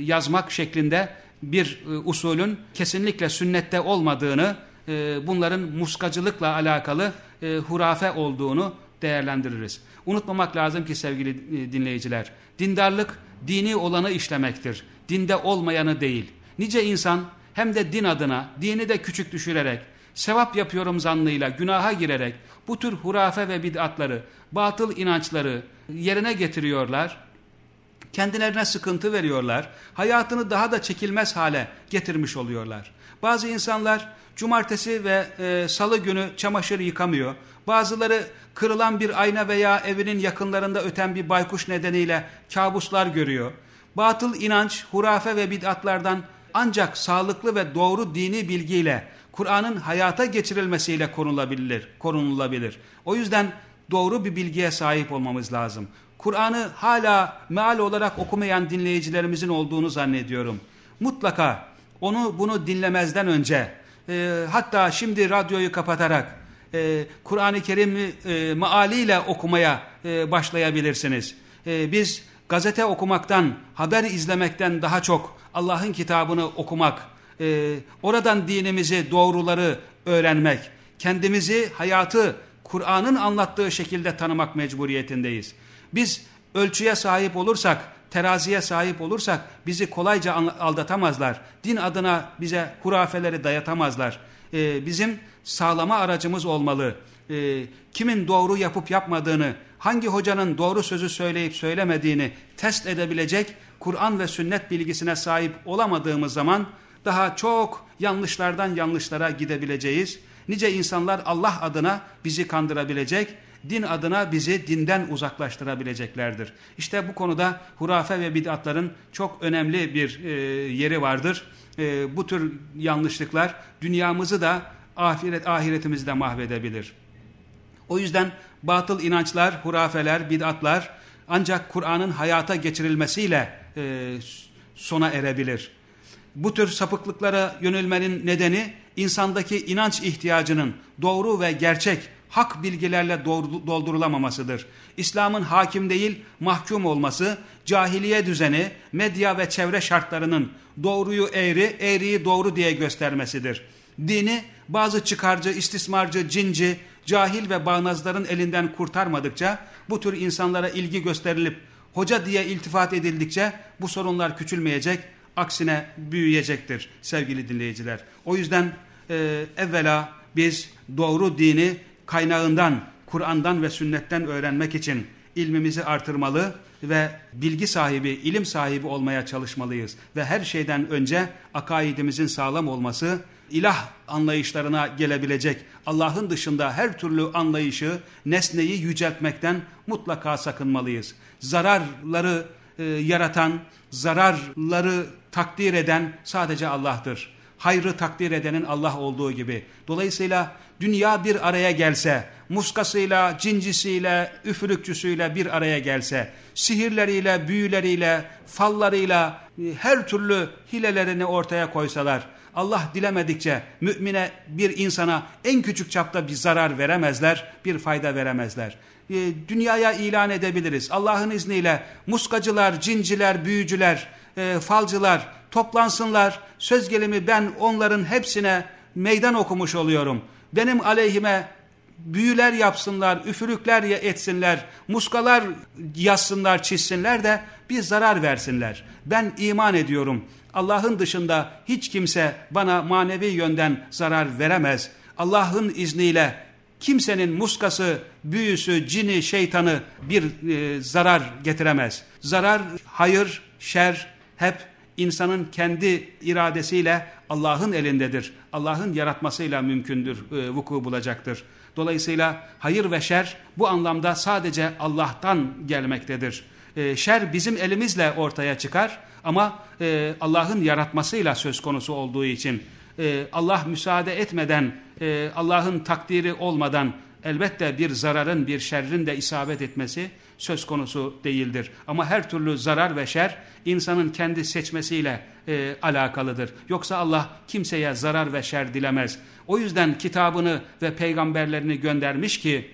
yazmak şeklinde bir e, usulün kesinlikle sünnette olmadığını, e, bunların muskacılıkla alakalı e, hurafe olduğunu değerlendiririz. Unutmamak lazım ki sevgili e, dinleyiciler, dindarlık dini olanı işlemektir, dinde olmayanı değil. Nice insan hem de din adına dini de küçük düşürerek, sevap yapıyorum zannıyla günaha girerek bu tür hurafe ve bid'atları, batıl inançları yerine getiriyorlar kendilerine sıkıntı veriyorlar, hayatını daha da çekilmez hale getirmiş oluyorlar. Bazı insanlar cumartesi ve e, salı günü çamaşır yıkamıyor. Bazıları kırılan bir ayna veya evinin yakınlarında öten bir baykuş nedeniyle kabuslar görüyor. Batıl inanç, hurafe ve bid'atlardan ancak sağlıklı ve doğru dini bilgiyle Kur'an'ın hayata geçirilmesiyle korunulabilir, korunulabilir. O yüzden doğru bir bilgiye sahip olmamız lazım. Kur'an'ı hala meal olarak okumayan dinleyicilerimizin olduğunu zannediyorum. Mutlaka onu bunu dinlemezden önce e, hatta şimdi radyoyu kapatarak e, Kur'an-ı Kerim'i e, mealiyle okumaya e, başlayabilirsiniz. E, biz gazete okumaktan, haber izlemekten daha çok Allah'ın kitabını okumak, e, oradan dinimizi, doğruları öğrenmek, kendimizi, hayatı Kur'an'ın anlattığı şekilde tanımak mecburiyetindeyiz. Biz ölçüye sahip olursak, teraziye sahip olursak bizi kolayca aldatamazlar. Din adına bize hurafeleri dayatamazlar. Ee, bizim sağlama aracımız olmalı. Ee, kimin doğru yapıp yapmadığını, hangi hocanın doğru sözü söyleyip söylemediğini test edebilecek Kur'an ve sünnet bilgisine sahip olamadığımız zaman daha çok yanlışlardan yanlışlara gidebileceğiz. Nice insanlar Allah adına bizi kandırabilecek, din adına bizi dinden uzaklaştırabileceklerdir. İşte bu konuda hurafe ve bid'atların çok önemli bir e, yeri vardır. E, bu tür yanlışlıklar dünyamızı da ahiret ahiretimizi de mahvedebilir. O yüzden batıl inançlar, hurafeler, bid'atlar ancak Kur'an'ın hayata geçirilmesiyle e, sona erebilir. Bu tür sapıklıklara yönelmenin nedeni insandaki inanç ihtiyacının doğru ve gerçek hak bilgilerle doldurulamamasıdır. İslam'ın hakim değil mahkum olması, cahiliye düzeni, medya ve çevre şartlarının doğruyu eğri, eğriyi doğru diye göstermesidir. Dini bazı çıkarcı, istismarcı, cinci, cahil ve bağnazların elinden kurtarmadıkça bu tür insanlara ilgi gösterilip hoca diye iltifat edildikçe bu sorunlar küçülmeyecek, aksine büyüyecektir sevgili dinleyiciler. O yüzden e, evvela biz doğru dini kaynağından, Kur'an'dan ve sünnetten öğrenmek için ilmimizi artırmalı ve bilgi sahibi, ilim sahibi olmaya çalışmalıyız. Ve her şeyden önce akaidimizin sağlam olması, ilah anlayışlarına gelebilecek Allah'ın dışında her türlü anlayışı, nesneyi yüceltmekten mutlaka sakınmalıyız. Zararları e, yaratan, zararları takdir eden sadece Allah'tır. Hayrı takdir edenin Allah olduğu gibi. Dolayısıyla dünya bir araya gelse, muskasıyla, cincisiyle, üfürükçüsüyle bir araya gelse, sihirleriyle, büyüleriyle, fallarıyla, e, her türlü hilelerini ortaya koysalar, Allah dilemedikçe mümine bir insana en küçük çapta bir zarar veremezler, bir fayda veremezler. E, dünyaya ilan edebiliriz. Allah'ın izniyle muskacılar, cinciler, büyücüler, e, falcılar toplansınlar. Söz gelimi ben onların hepsine meydan okumuş oluyorum. Benim aleyhime büyüler yapsınlar, üfürükler etsinler, muskalar yazsınlar, çizsinler de bir zarar versinler. Ben iman ediyorum. Allah'ın dışında hiç kimse bana manevi yönden zarar veremez. Allah'ın izniyle kimsenin muskası, büyüsü, cini, şeytanı bir e, zarar getiremez. Zarar, hayır, şer hep insanın kendi iradesiyle Allah'ın elindedir. Allah'ın yaratmasıyla mümkündür, e, vuku bulacaktır. Dolayısıyla hayır ve şer bu anlamda sadece Allah'tan gelmektedir. E, şer bizim elimizle ortaya çıkar ama e, Allah'ın yaratmasıyla söz konusu olduğu için e, Allah müsaade etmeden, e, Allah'ın takdiri olmadan elbette bir zararın, bir şerrin de isabet etmesi söz konusu değildir. Ama her türlü zarar ve şer insanın kendi seçmesiyle e, alakalıdır. Yoksa Allah kimseye zarar ve şer dilemez. O yüzden kitabını ve peygamberlerini göndermiş ki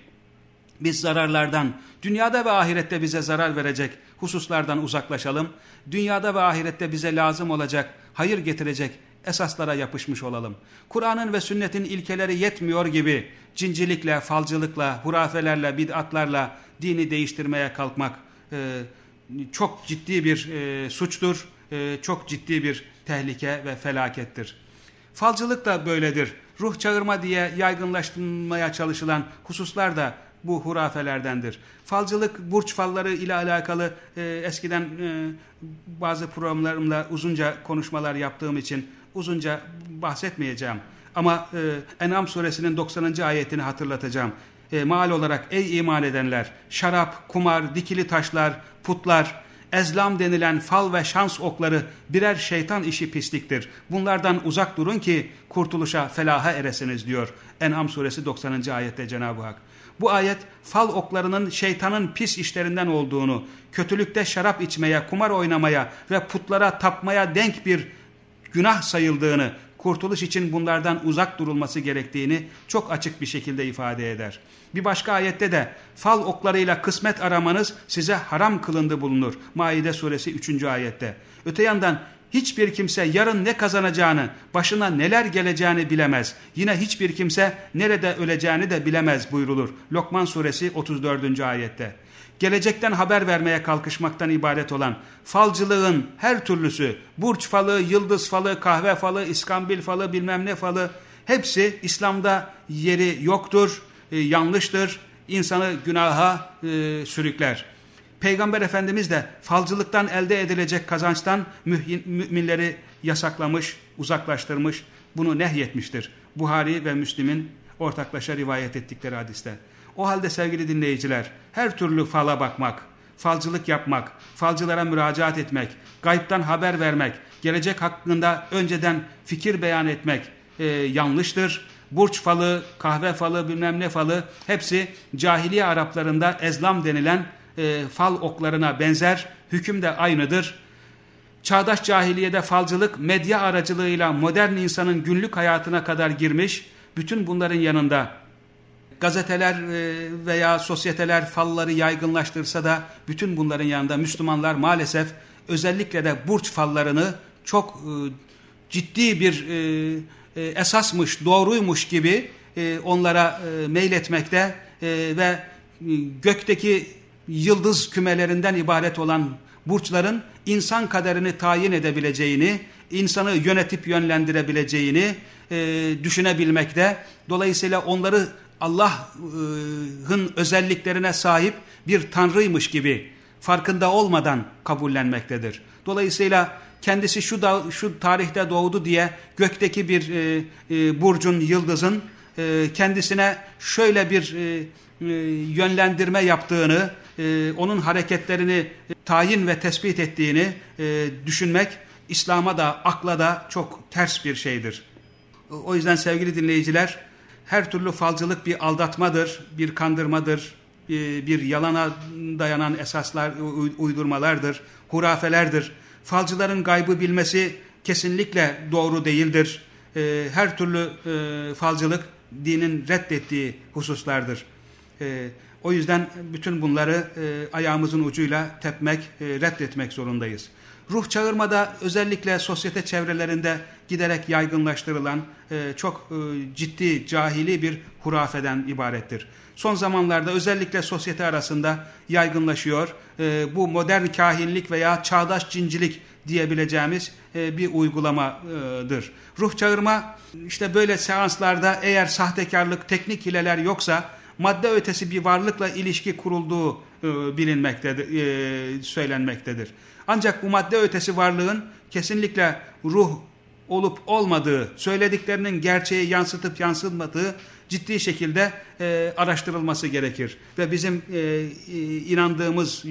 biz zararlardan, dünyada ve ahirette bize zarar verecek hususlardan uzaklaşalım. Dünyada ve ahirette bize lazım olacak, hayır getirecek esaslara yapışmış olalım. Kur'an'ın ve sünnetin ilkeleri yetmiyor gibi cincilikle, falcılıkla, hurafelerle, bid'atlarla dini değiştirmeye kalkmak e, çok ciddi bir e, suçtur, e, çok ciddi bir tehlike ve felakettir. Falcılık da böyledir. Ruh çağırma diye yaygınlaştırmaya çalışılan hususlar da bu hurafelerdendir. Falcılık, burç falları ile alakalı e, eskiden e, bazı programlarımla uzunca konuşmalar yaptığım için uzunca bahsetmeyeceğim. Ama e, En'am suresinin 90. ayetini hatırlatacağım. E, maal olarak ey iman edenler şarap, kumar, dikili taşlar, putlar, ezlam denilen fal ve şans okları birer şeytan işi pisliktir. Bunlardan uzak durun ki kurtuluşa, felaha eresiniz diyor En'am suresi 90. ayette Cenab-ı Hak. Bu ayet fal oklarının şeytanın pis işlerinden olduğunu, kötülükte şarap içmeye, kumar oynamaya ve putlara tapmaya denk bir günah sayıldığını, kurtuluş için bunlardan uzak durulması gerektiğini çok açık bir şekilde ifade eder. Bir başka ayette de fal oklarıyla kısmet aramanız size haram kılındı bulunur. Maide suresi 3. ayette. Öte yandan hiçbir kimse yarın ne kazanacağını, başına neler geleceğini bilemez. Yine hiçbir kimse nerede öleceğini de bilemez buyrulur. Lokman suresi 34. ayette. Gelecekten haber vermeye kalkışmaktan ibaret olan falcılığın her türlüsü, burç falı, yıldız falı, kahve falı, iskambil falı, bilmem ne falı hepsi İslam'da yeri yoktur, e, yanlıştır, insanı günaha e, sürükler. Peygamber Efendimiz de falcılıktan elde edilecek kazançtan müminleri yasaklamış, uzaklaştırmış, bunu nehyetmiştir. Buhari ve Müslim'in ortaklaşa rivayet ettikleri hadiste. O halde sevgili dinleyiciler, her türlü fala bakmak, falcılık yapmak, falcılara müracaat etmek, gayipten haber vermek, gelecek hakkında önceden fikir beyan etmek e, yanlıştır. Burç falı, kahve falı, bilmem ne falı hepsi cahiliye Araplarında ezlam denilen e, fal oklarına benzer, hüküm de aynıdır. Çağdaş cahiliyede falcılık medya aracılığıyla modern insanın günlük hayatına kadar girmiş, bütün bunların yanında gazeteler e, veya sosyeteler falları yaygınlaştırsa da bütün bunların yanında Müslümanlar maalesef özellikle de burç fallarını çok e, ciddi bir e, esasmış, doğruymuş gibi onlara meyletmekte ve gökteki yıldız kümelerinden ibaret olan burçların insan kaderini tayin edebileceğini, insanı yönetip yönlendirebileceğini e, düşünebilmekte. Dolayısıyla onları Allah'ın özelliklerine sahip bir tanrıymış gibi farkında olmadan kabullenmektedir. Dolayısıyla kendisi şu da, şu tarihte doğdu diye gökteki bir e, e, burcun, yıldızın e, kendisine şöyle bir e, e, yönlendirme yaptığını, e, onun hareketlerini e, tayin ve tespit ettiğini e, düşünmek İslam'a da akla da çok ters bir şeydir. O yüzden sevgili dinleyiciler her türlü falcılık bir aldatmadır, bir kandırmadır, e, bir yalana dayanan esaslar, uydurmalardır, hurafelerdir. Falcıların gaybı bilmesi kesinlikle doğru değildir. E, her türlü falcılık dinin reddettiği hususlardır. O yüzden bütün bunları ayağımızın ucuyla tepmek, reddetmek zorundayız. Ruh çağırmada özellikle sosyete çevrelerinde giderek yaygınlaştırılan e, çok e, ciddi cahili bir hurafeden ibarettir. Son zamanlarda özellikle sosyete arasında yaygınlaşıyor. E, bu modern kahinlik veya çağdaş cincilik diyebileceğimiz e, bir uygulamadır. Ruh çağırma işte böyle seanslarda eğer sahtekarlık, teknik hileler yoksa madde ötesi bir varlıkla ilişki kurulduğu e, bilinmektedir, e, söylenmektedir. Ancak bu madde ötesi varlığın kesinlikle ruh olup olmadığı, söylediklerinin gerçeği yansıtıp yansıtmadığı ciddi şekilde e, araştırılması gerekir. Ve bizim e, e inandığımız,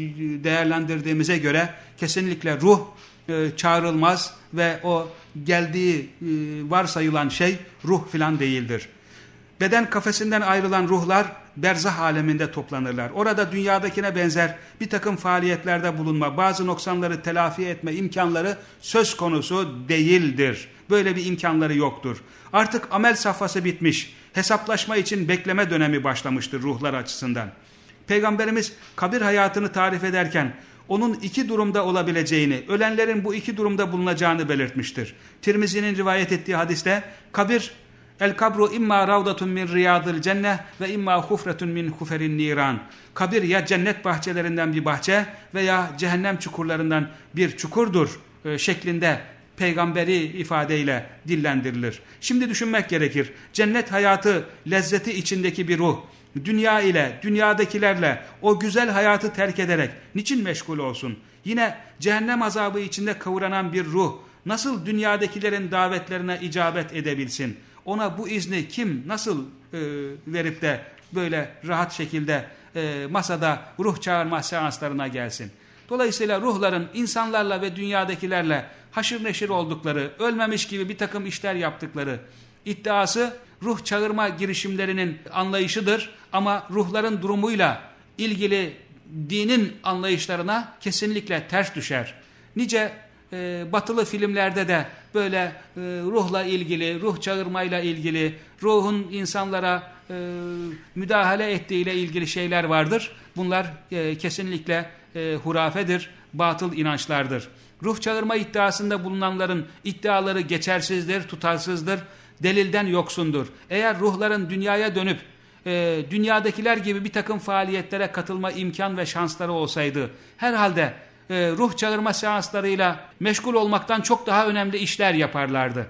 değerlendirdiğimize göre kesinlikle ruh e, çağrılmaz ve o geldiği e, varsayılan şey ruh filan değildir. Beden kafesinden ayrılan ruhlar berzah aleminde toplanırlar. Orada dünyadakine benzer bir takım faaliyetlerde bulunma, bazı noksanları telafi etme imkanları söz konusu değildir. Böyle bir imkanları yoktur. Artık amel safhası bitmiş, hesaplaşma için bekleme dönemi başlamıştır ruhlar açısından. Peygamberimiz kabir hayatını tarif ederken onun iki durumda olabileceğini, ölenlerin bu iki durumda bulunacağını belirtmiştir. Tirmizi'nin rivayet ettiği hadiste kabir El kabru imma ravdatun min riyadil cenneh ve imma hufretun min huferin niran. Kabir ya cennet bahçelerinden bir bahçe veya cehennem çukurlarından bir çukurdur e, şeklinde peygamberi ifadeyle dillendirilir. Şimdi düşünmek gerekir. Cennet hayatı lezzeti içindeki bir ruh. Dünya ile, dünyadakilerle o güzel hayatı terk ederek niçin meşgul olsun? Yine cehennem azabı içinde kavranan bir ruh nasıl dünyadakilerin davetlerine icabet edebilsin? Ona bu izni kim nasıl e, verip de böyle rahat şekilde e, masada ruh çağırma seanslarına gelsin? Dolayısıyla ruhların insanlarla ve dünyadakilerle haşır neşir oldukları, ölmemiş gibi bir takım işler yaptıkları iddiası ruh çağırma girişimlerinin anlayışıdır. Ama ruhların durumuyla ilgili dinin anlayışlarına kesinlikle ters düşer. Nice e, batılı filmlerde de böyle e, ruhla ilgili, ruh çağırmayla ilgili, ruhun insanlara e, müdahale ettiğiyle ilgili şeyler vardır. Bunlar e, kesinlikle e, hurafedir, batıl inançlardır. Ruh çağırma iddiasında bulunanların iddiaları geçersizdir, tutarsızdır, delilden yoksundur. Eğer ruhların dünyaya dönüp e, dünyadakiler gibi bir takım faaliyetlere katılma imkan ve şansları olsaydı herhalde ruh çağırma seanslarıyla meşgul olmaktan çok daha önemli işler yaparlardı.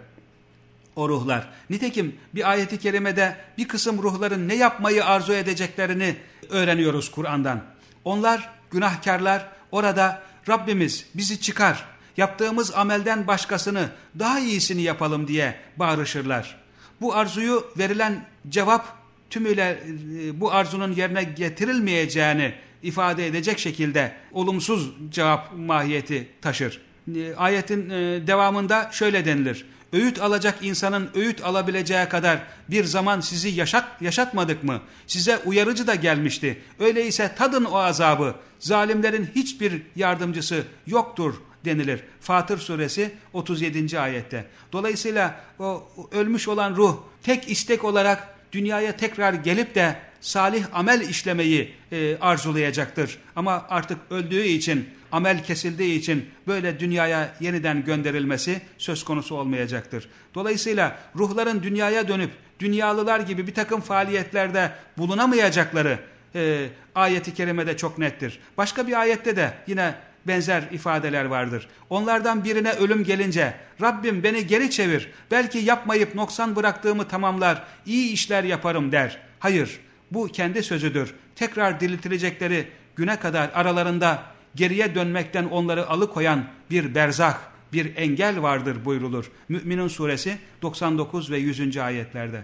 O ruhlar. Nitekim bir ayeti kerimede bir kısım ruhların ne yapmayı arzu edeceklerini öğreniyoruz Kur'an'dan. Onlar günahkarlar orada Rabbimiz bizi çıkar, yaptığımız amelden başkasını daha iyisini yapalım diye bağırışırlar. Bu arzuyu verilen cevap tümüyle e, bu arzunun yerine getirilmeyeceğini ifade edecek şekilde olumsuz cevap mahiyeti taşır. E, ayetin e, devamında şöyle denilir. Öğüt alacak insanın öğüt alabileceği kadar bir zaman sizi yaşat, yaşatmadık mı? Size uyarıcı da gelmişti. Öyleyse tadın o azabı. Zalimlerin hiçbir yardımcısı yoktur denilir. Fatır suresi 37. ayette. Dolayısıyla o ölmüş olan ruh tek istek olarak dünyaya tekrar gelip de salih amel işlemeyi e, arzulayacaktır. Ama artık öldüğü için, amel kesildiği için böyle dünyaya yeniden gönderilmesi söz konusu olmayacaktır. Dolayısıyla ruhların dünyaya dönüp dünyalılar gibi bir takım faaliyetlerde bulunamayacakları e, ayeti kerimede çok nettir. Başka bir ayette de yine benzer ifadeler vardır. Onlardan birine ölüm gelince Rabbim beni geri çevir belki yapmayıp noksan bıraktığımı tamamlar iyi işler yaparım der. Hayır bu kendi sözüdür. Tekrar diriltilecekleri güne kadar aralarında geriye dönmekten onları alıkoyan bir berzah, bir engel vardır buyrulur. Mü'minun suresi 99 ve 100. ayetlerde.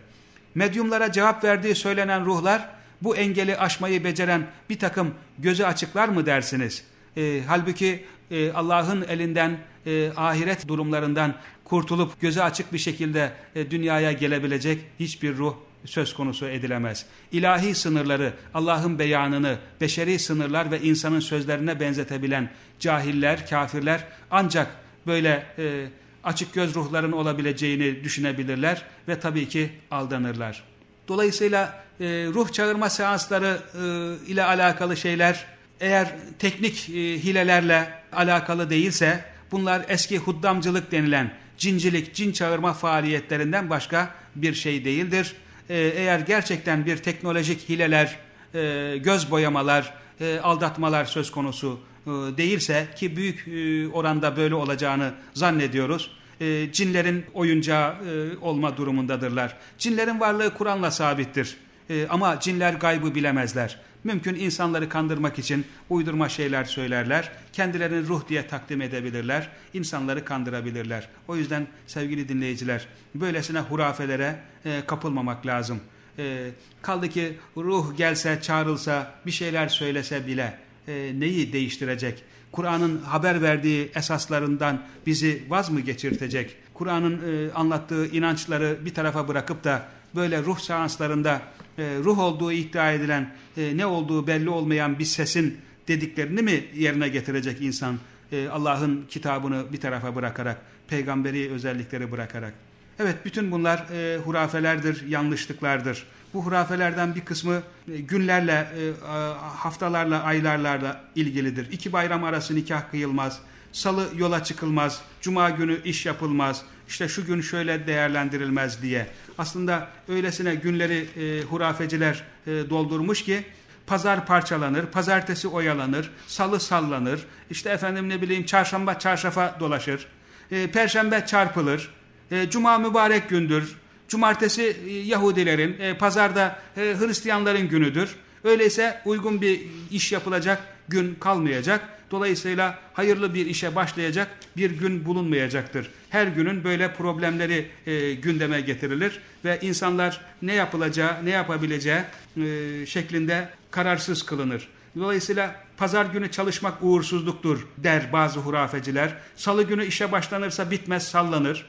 Medyumlara cevap verdiği söylenen ruhlar bu engeli aşmayı beceren bir takım gözü açıklar mı dersiniz? E, halbuki e, Allah'ın elinden e, ahiret durumlarından kurtulup gözü açık bir şekilde e, dünyaya gelebilecek hiçbir ruh söz konusu edilemez. İlahi sınırları, Allah'ın beyanını, beşeri sınırlar ve insanın sözlerine benzetebilen cahiller, kafirler ancak böyle e, açık göz ruhların olabileceğini düşünebilirler ve tabii ki aldanırlar. Dolayısıyla e, ruh çağırma seansları e, ile alakalı şeyler eğer teknik e, hilelerle alakalı değilse bunlar eski huddamcılık denilen cincilik, cin çağırma faaliyetlerinden başka bir şey değildir. E, eğer gerçekten bir teknolojik hileler, e, göz boyamalar, e, aldatmalar söz konusu e, değilse ki büyük e, oranda böyle olacağını zannediyoruz. E, cinlerin oyuncağı e, olma durumundadırlar. Cinlerin varlığı Kur'an'la sabittir. E, ama cinler gaybı bilemezler. Mümkün insanları kandırmak için uydurma şeyler söylerler. Kendilerini ruh diye takdim edebilirler. İnsanları kandırabilirler. O yüzden sevgili dinleyiciler böylesine hurafelere e, kapılmamak lazım. E, kaldı ki ruh gelse çağrılsa bir şeyler söylese bile e, neyi değiştirecek? Kur'an'ın haber verdiği esaslarından bizi vaz mı geçirtecek? Kur'an'ın e, anlattığı inançları bir tarafa bırakıp da böyle ruh seanslarında ruh olduğu iddia edilen e, ne olduğu belli olmayan bir sesin dediklerini mi yerine getirecek insan e, Allah'ın kitabını bir tarafa bırakarak peygamberi özellikleri bırakarak? Evet bütün bunlar e, hurafelerdir yanlışlıklardır. Bu hurafelerden bir kısmı e, günlerle e, haftalarla aylarla ilgilidir. İki bayram arası nikah kıyılmaz salı yola çıkılmaz cuma günü iş yapılmaz işte şu gün şöyle değerlendirilmez diye. Aslında öylesine günleri e, hurafeciler e, doldurmuş ki pazar parçalanır, pazartesi oyalanır, salı sallanır, işte efendim ne bileyim çarşamba çarşafa dolaşır, e, perşembe çarpılır, e, cuma mübarek gündür, cumartesi e, Yahudilerin, e, pazarda e, Hristiyanların günüdür. Öyleyse uygun bir iş yapılacak gün kalmayacak. Dolayısıyla hayırlı bir işe başlayacak bir gün bulunmayacaktır. Her günün böyle problemleri e, gündeme getirilir ve insanlar ne yapılacağı, ne yapabileceği e, şeklinde kararsız kılınır. Dolayısıyla pazar günü çalışmak uğursuzluktur der bazı hurafeciler. Salı günü işe başlanırsa bitmez sallanır.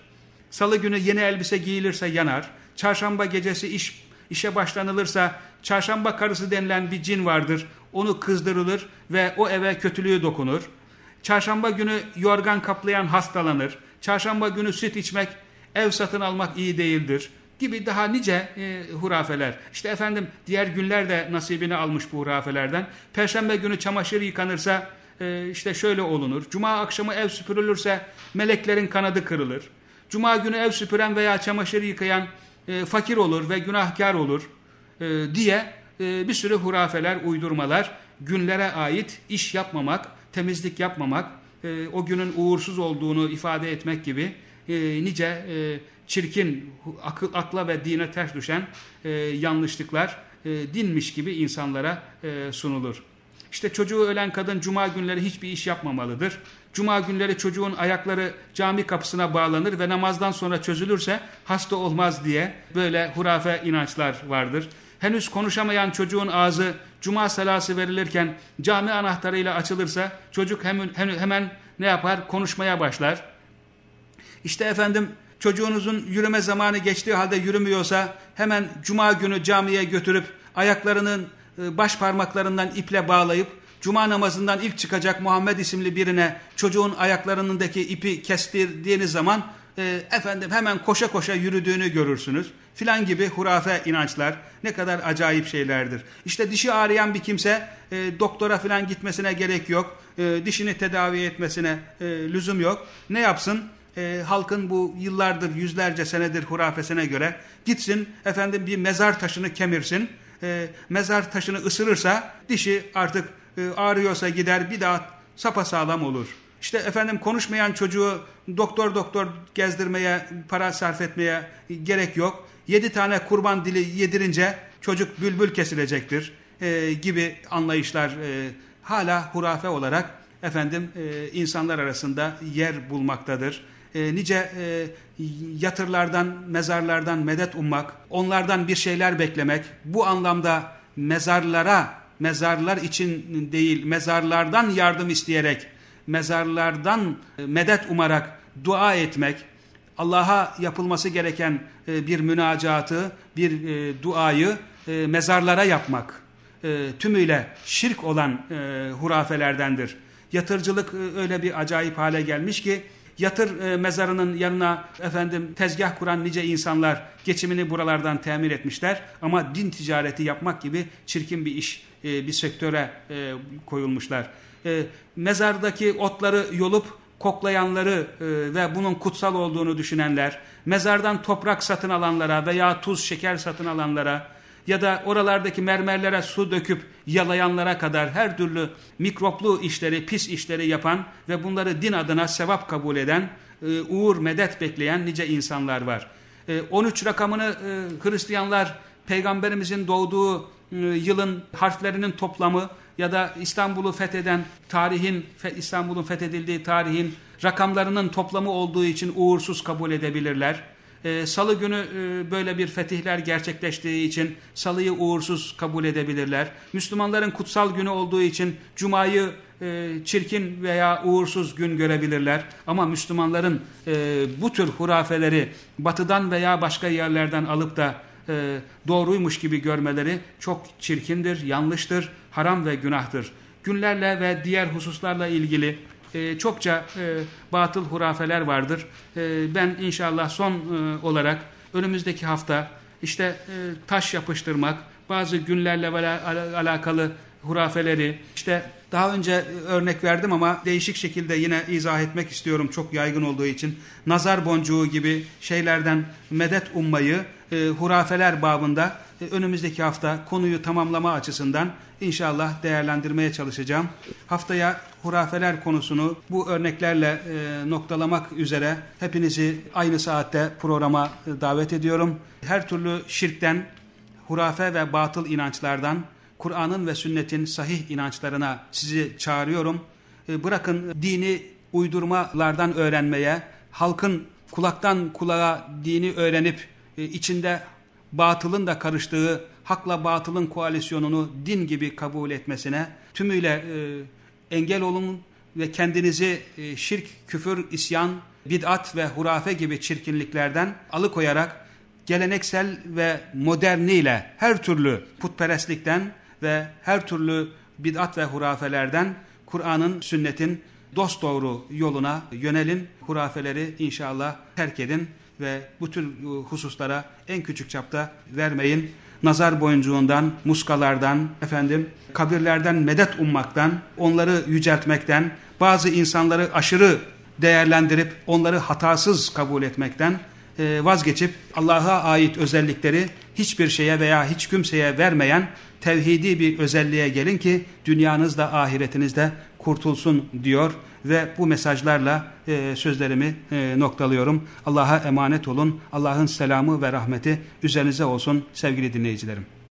Salı günü yeni elbise giyilirse yanar. Çarşamba gecesi iş işe başlanılırsa çarşamba karısı denilen bir cin vardır. Onu kızdırılır ve o eve kötülüğü dokunur. Çarşamba günü yorgan kaplayan hastalanır. Çarşamba günü süt içmek, ev satın almak iyi değildir gibi daha nice e, hurafeler. İşte efendim diğer günler de nasibini almış bu hurafelerden. Perşembe günü çamaşır yıkanırsa e, işte şöyle olunur. Cuma akşamı ev süpürülürse meleklerin kanadı kırılır. Cuma günü ev süpüren veya çamaşır yıkayan e, fakir olur ve günahkar olur e, diye e, bir sürü hurafeler, uydurmalar, günlere ait iş yapmamak, temizlik yapmamak, e, o günün uğursuz olduğunu ifade etmek gibi e, nice e, çirkin, akıl, akla ve dine ters düşen yanlışlıklar dinmiş gibi insanlara sunulur. İşte çocuğu ölen kadın cuma günleri hiçbir iş yapmamalıdır. Cuma günleri çocuğun ayakları cami kapısına bağlanır ve namazdan sonra çözülürse hasta olmaz diye böyle hurafe inançlar vardır. Henüz konuşamayan çocuğun ağzı cuma selası verilirken cami anahtarıyla açılırsa çocuk hemen, hemen ne yapar? Konuşmaya başlar. İşte efendim çocuğunuzun yürüme zamanı geçtiği halde yürümüyorsa hemen cuma günü camiye götürüp ayaklarının e, baş parmaklarından iple bağlayıp cuma namazından ilk çıkacak Muhammed isimli birine çocuğun ayaklarındaki ipi kestirdiğiniz zaman e, efendim hemen koşa koşa yürüdüğünü görürsünüz. Filan gibi hurafe inançlar ne kadar acayip şeylerdir. İşte dişi ağrıyan bir kimse e, doktora filan gitmesine gerek yok. E, dişini tedavi etmesine e, lüzum yok. Ne yapsın? e, halkın bu yıllardır yüzlerce senedir hurafesine göre gitsin efendim bir mezar taşını kemirsin. E, mezar taşını ısırırsa dişi artık e, ağrıyorsa gider bir daha sapasağlam olur. İşte efendim konuşmayan çocuğu doktor doktor gezdirmeye, para sarf etmeye gerek yok. Yedi tane kurban dili yedirince çocuk bülbül kesilecektir e, gibi anlayışlar e, hala hurafe olarak efendim e, insanlar arasında yer bulmaktadır. E, nice e, yatırlardan, mezarlardan medet ummak, onlardan bir şeyler beklemek, bu anlamda mezarlara, mezarlar için değil, mezarlardan yardım isteyerek, mezarlardan e, medet umarak dua etmek, Allah'a yapılması gereken e, bir münacatı, bir e, duayı e, mezarlara yapmak tümüyle şirk olan hurafelerdendir. Yatırcılık öyle bir acayip hale gelmiş ki yatır mezarının yanına efendim tezgah kuran nice insanlar geçimini buralardan temin etmişler ama din ticareti yapmak gibi çirkin bir iş bir sektöre koyulmuşlar. Mezardaki otları yolup koklayanları e, ve bunun kutsal olduğunu düşünenler, mezardan toprak satın alanlara veya tuz şeker satın alanlara ya da oralardaki mermerlere su döküp yalayanlara kadar her türlü mikroplu işleri, pis işleri yapan ve bunları din adına sevap kabul eden, e, uğur medet bekleyen nice insanlar var. 13 e, rakamını Hristiyanlar peygamberimizin doğduğu yılın harflerinin toplamı ya da İstanbul'u fetheden tarihin, İstanbul'un fethedildiği tarihin rakamlarının toplamı olduğu için uğursuz kabul edebilirler. E, salı günü e, böyle bir fetihler gerçekleştiği için salıyı uğursuz kabul edebilirler. Müslümanların kutsal günü olduğu için cumayı e, çirkin veya uğursuz gün görebilirler. Ama Müslümanların e, bu tür hurafeleri batıdan veya başka yerlerden alıp da e, doğruymuş gibi görmeleri çok çirkindir, yanlıştır, haram ve günahtır. Günlerle ve diğer hususlarla ilgili e, çokça e, batıl hurafeler vardır. E, ben inşallah son e, olarak önümüzdeki hafta işte e, taş yapıştırmak, bazı günlerle al alakalı hurafeleri, işte daha önce örnek verdim ama değişik şekilde yine izah etmek istiyorum çok yaygın olduğu için. Nazar boncuğu gibi şeylerden medet ummayı e, hurafeler babında e, önümüzdeki hafta konuyu tamamlama açısından inşallah değerlendirmeye çalışacağım. Haftaya hurafeler konusunu bu örneklerle e, noktalamak üzere hepinizi aynı saatte programa e, davet ediyorum. Her türlü şirkten, hurafe ve batıl inançlardan, Kur'an'ın ve sünnetin sahih inançlarına sizi çağırıyorum. e, bırakın dini uydurmalardan öğrenmeye, halkın kulaktan kulağa dini öğrenip e, içinde batılın da karıştığı hakla batılın koalisyonunu din gibi kabul etmesine tümüyle e, engel olun ve kendinizi e, şirk, küfür, isyan, bid'at ve hurafe gibi çirkinliklerden alıkoyarak geleneksel ve moderniyle her türlü putperestlikten ve her türlü bid'at ve hurafelerden Kur'an'ın, sünnetin dosdoğru yoluna yönelin. Hurafeleri inşallah terk edin ve bu tür hususlara en küçük çapta vermeyin. Nazar boyuncuğundan, muskalardan, efendim kabirlerden medet ummaktan, onları yüceltmekten, bazı insanları aşırı değerlendirip onları hatasız kabul etmekten e, vazgeçip Allah'a ait özellikleri hiçbir şeye veya hiç kimseye vermeyen tevhidi bir özelliğe gelin ki dünyanızda ahiretinizde kurtulsun diyor ve bu mesajlarla e, sözlerimi e, noktalıyorum. Allah'a emanet olun. Allah'ın selamı ve rahmeti üzerinize olsun sevgili dinleyicilerim.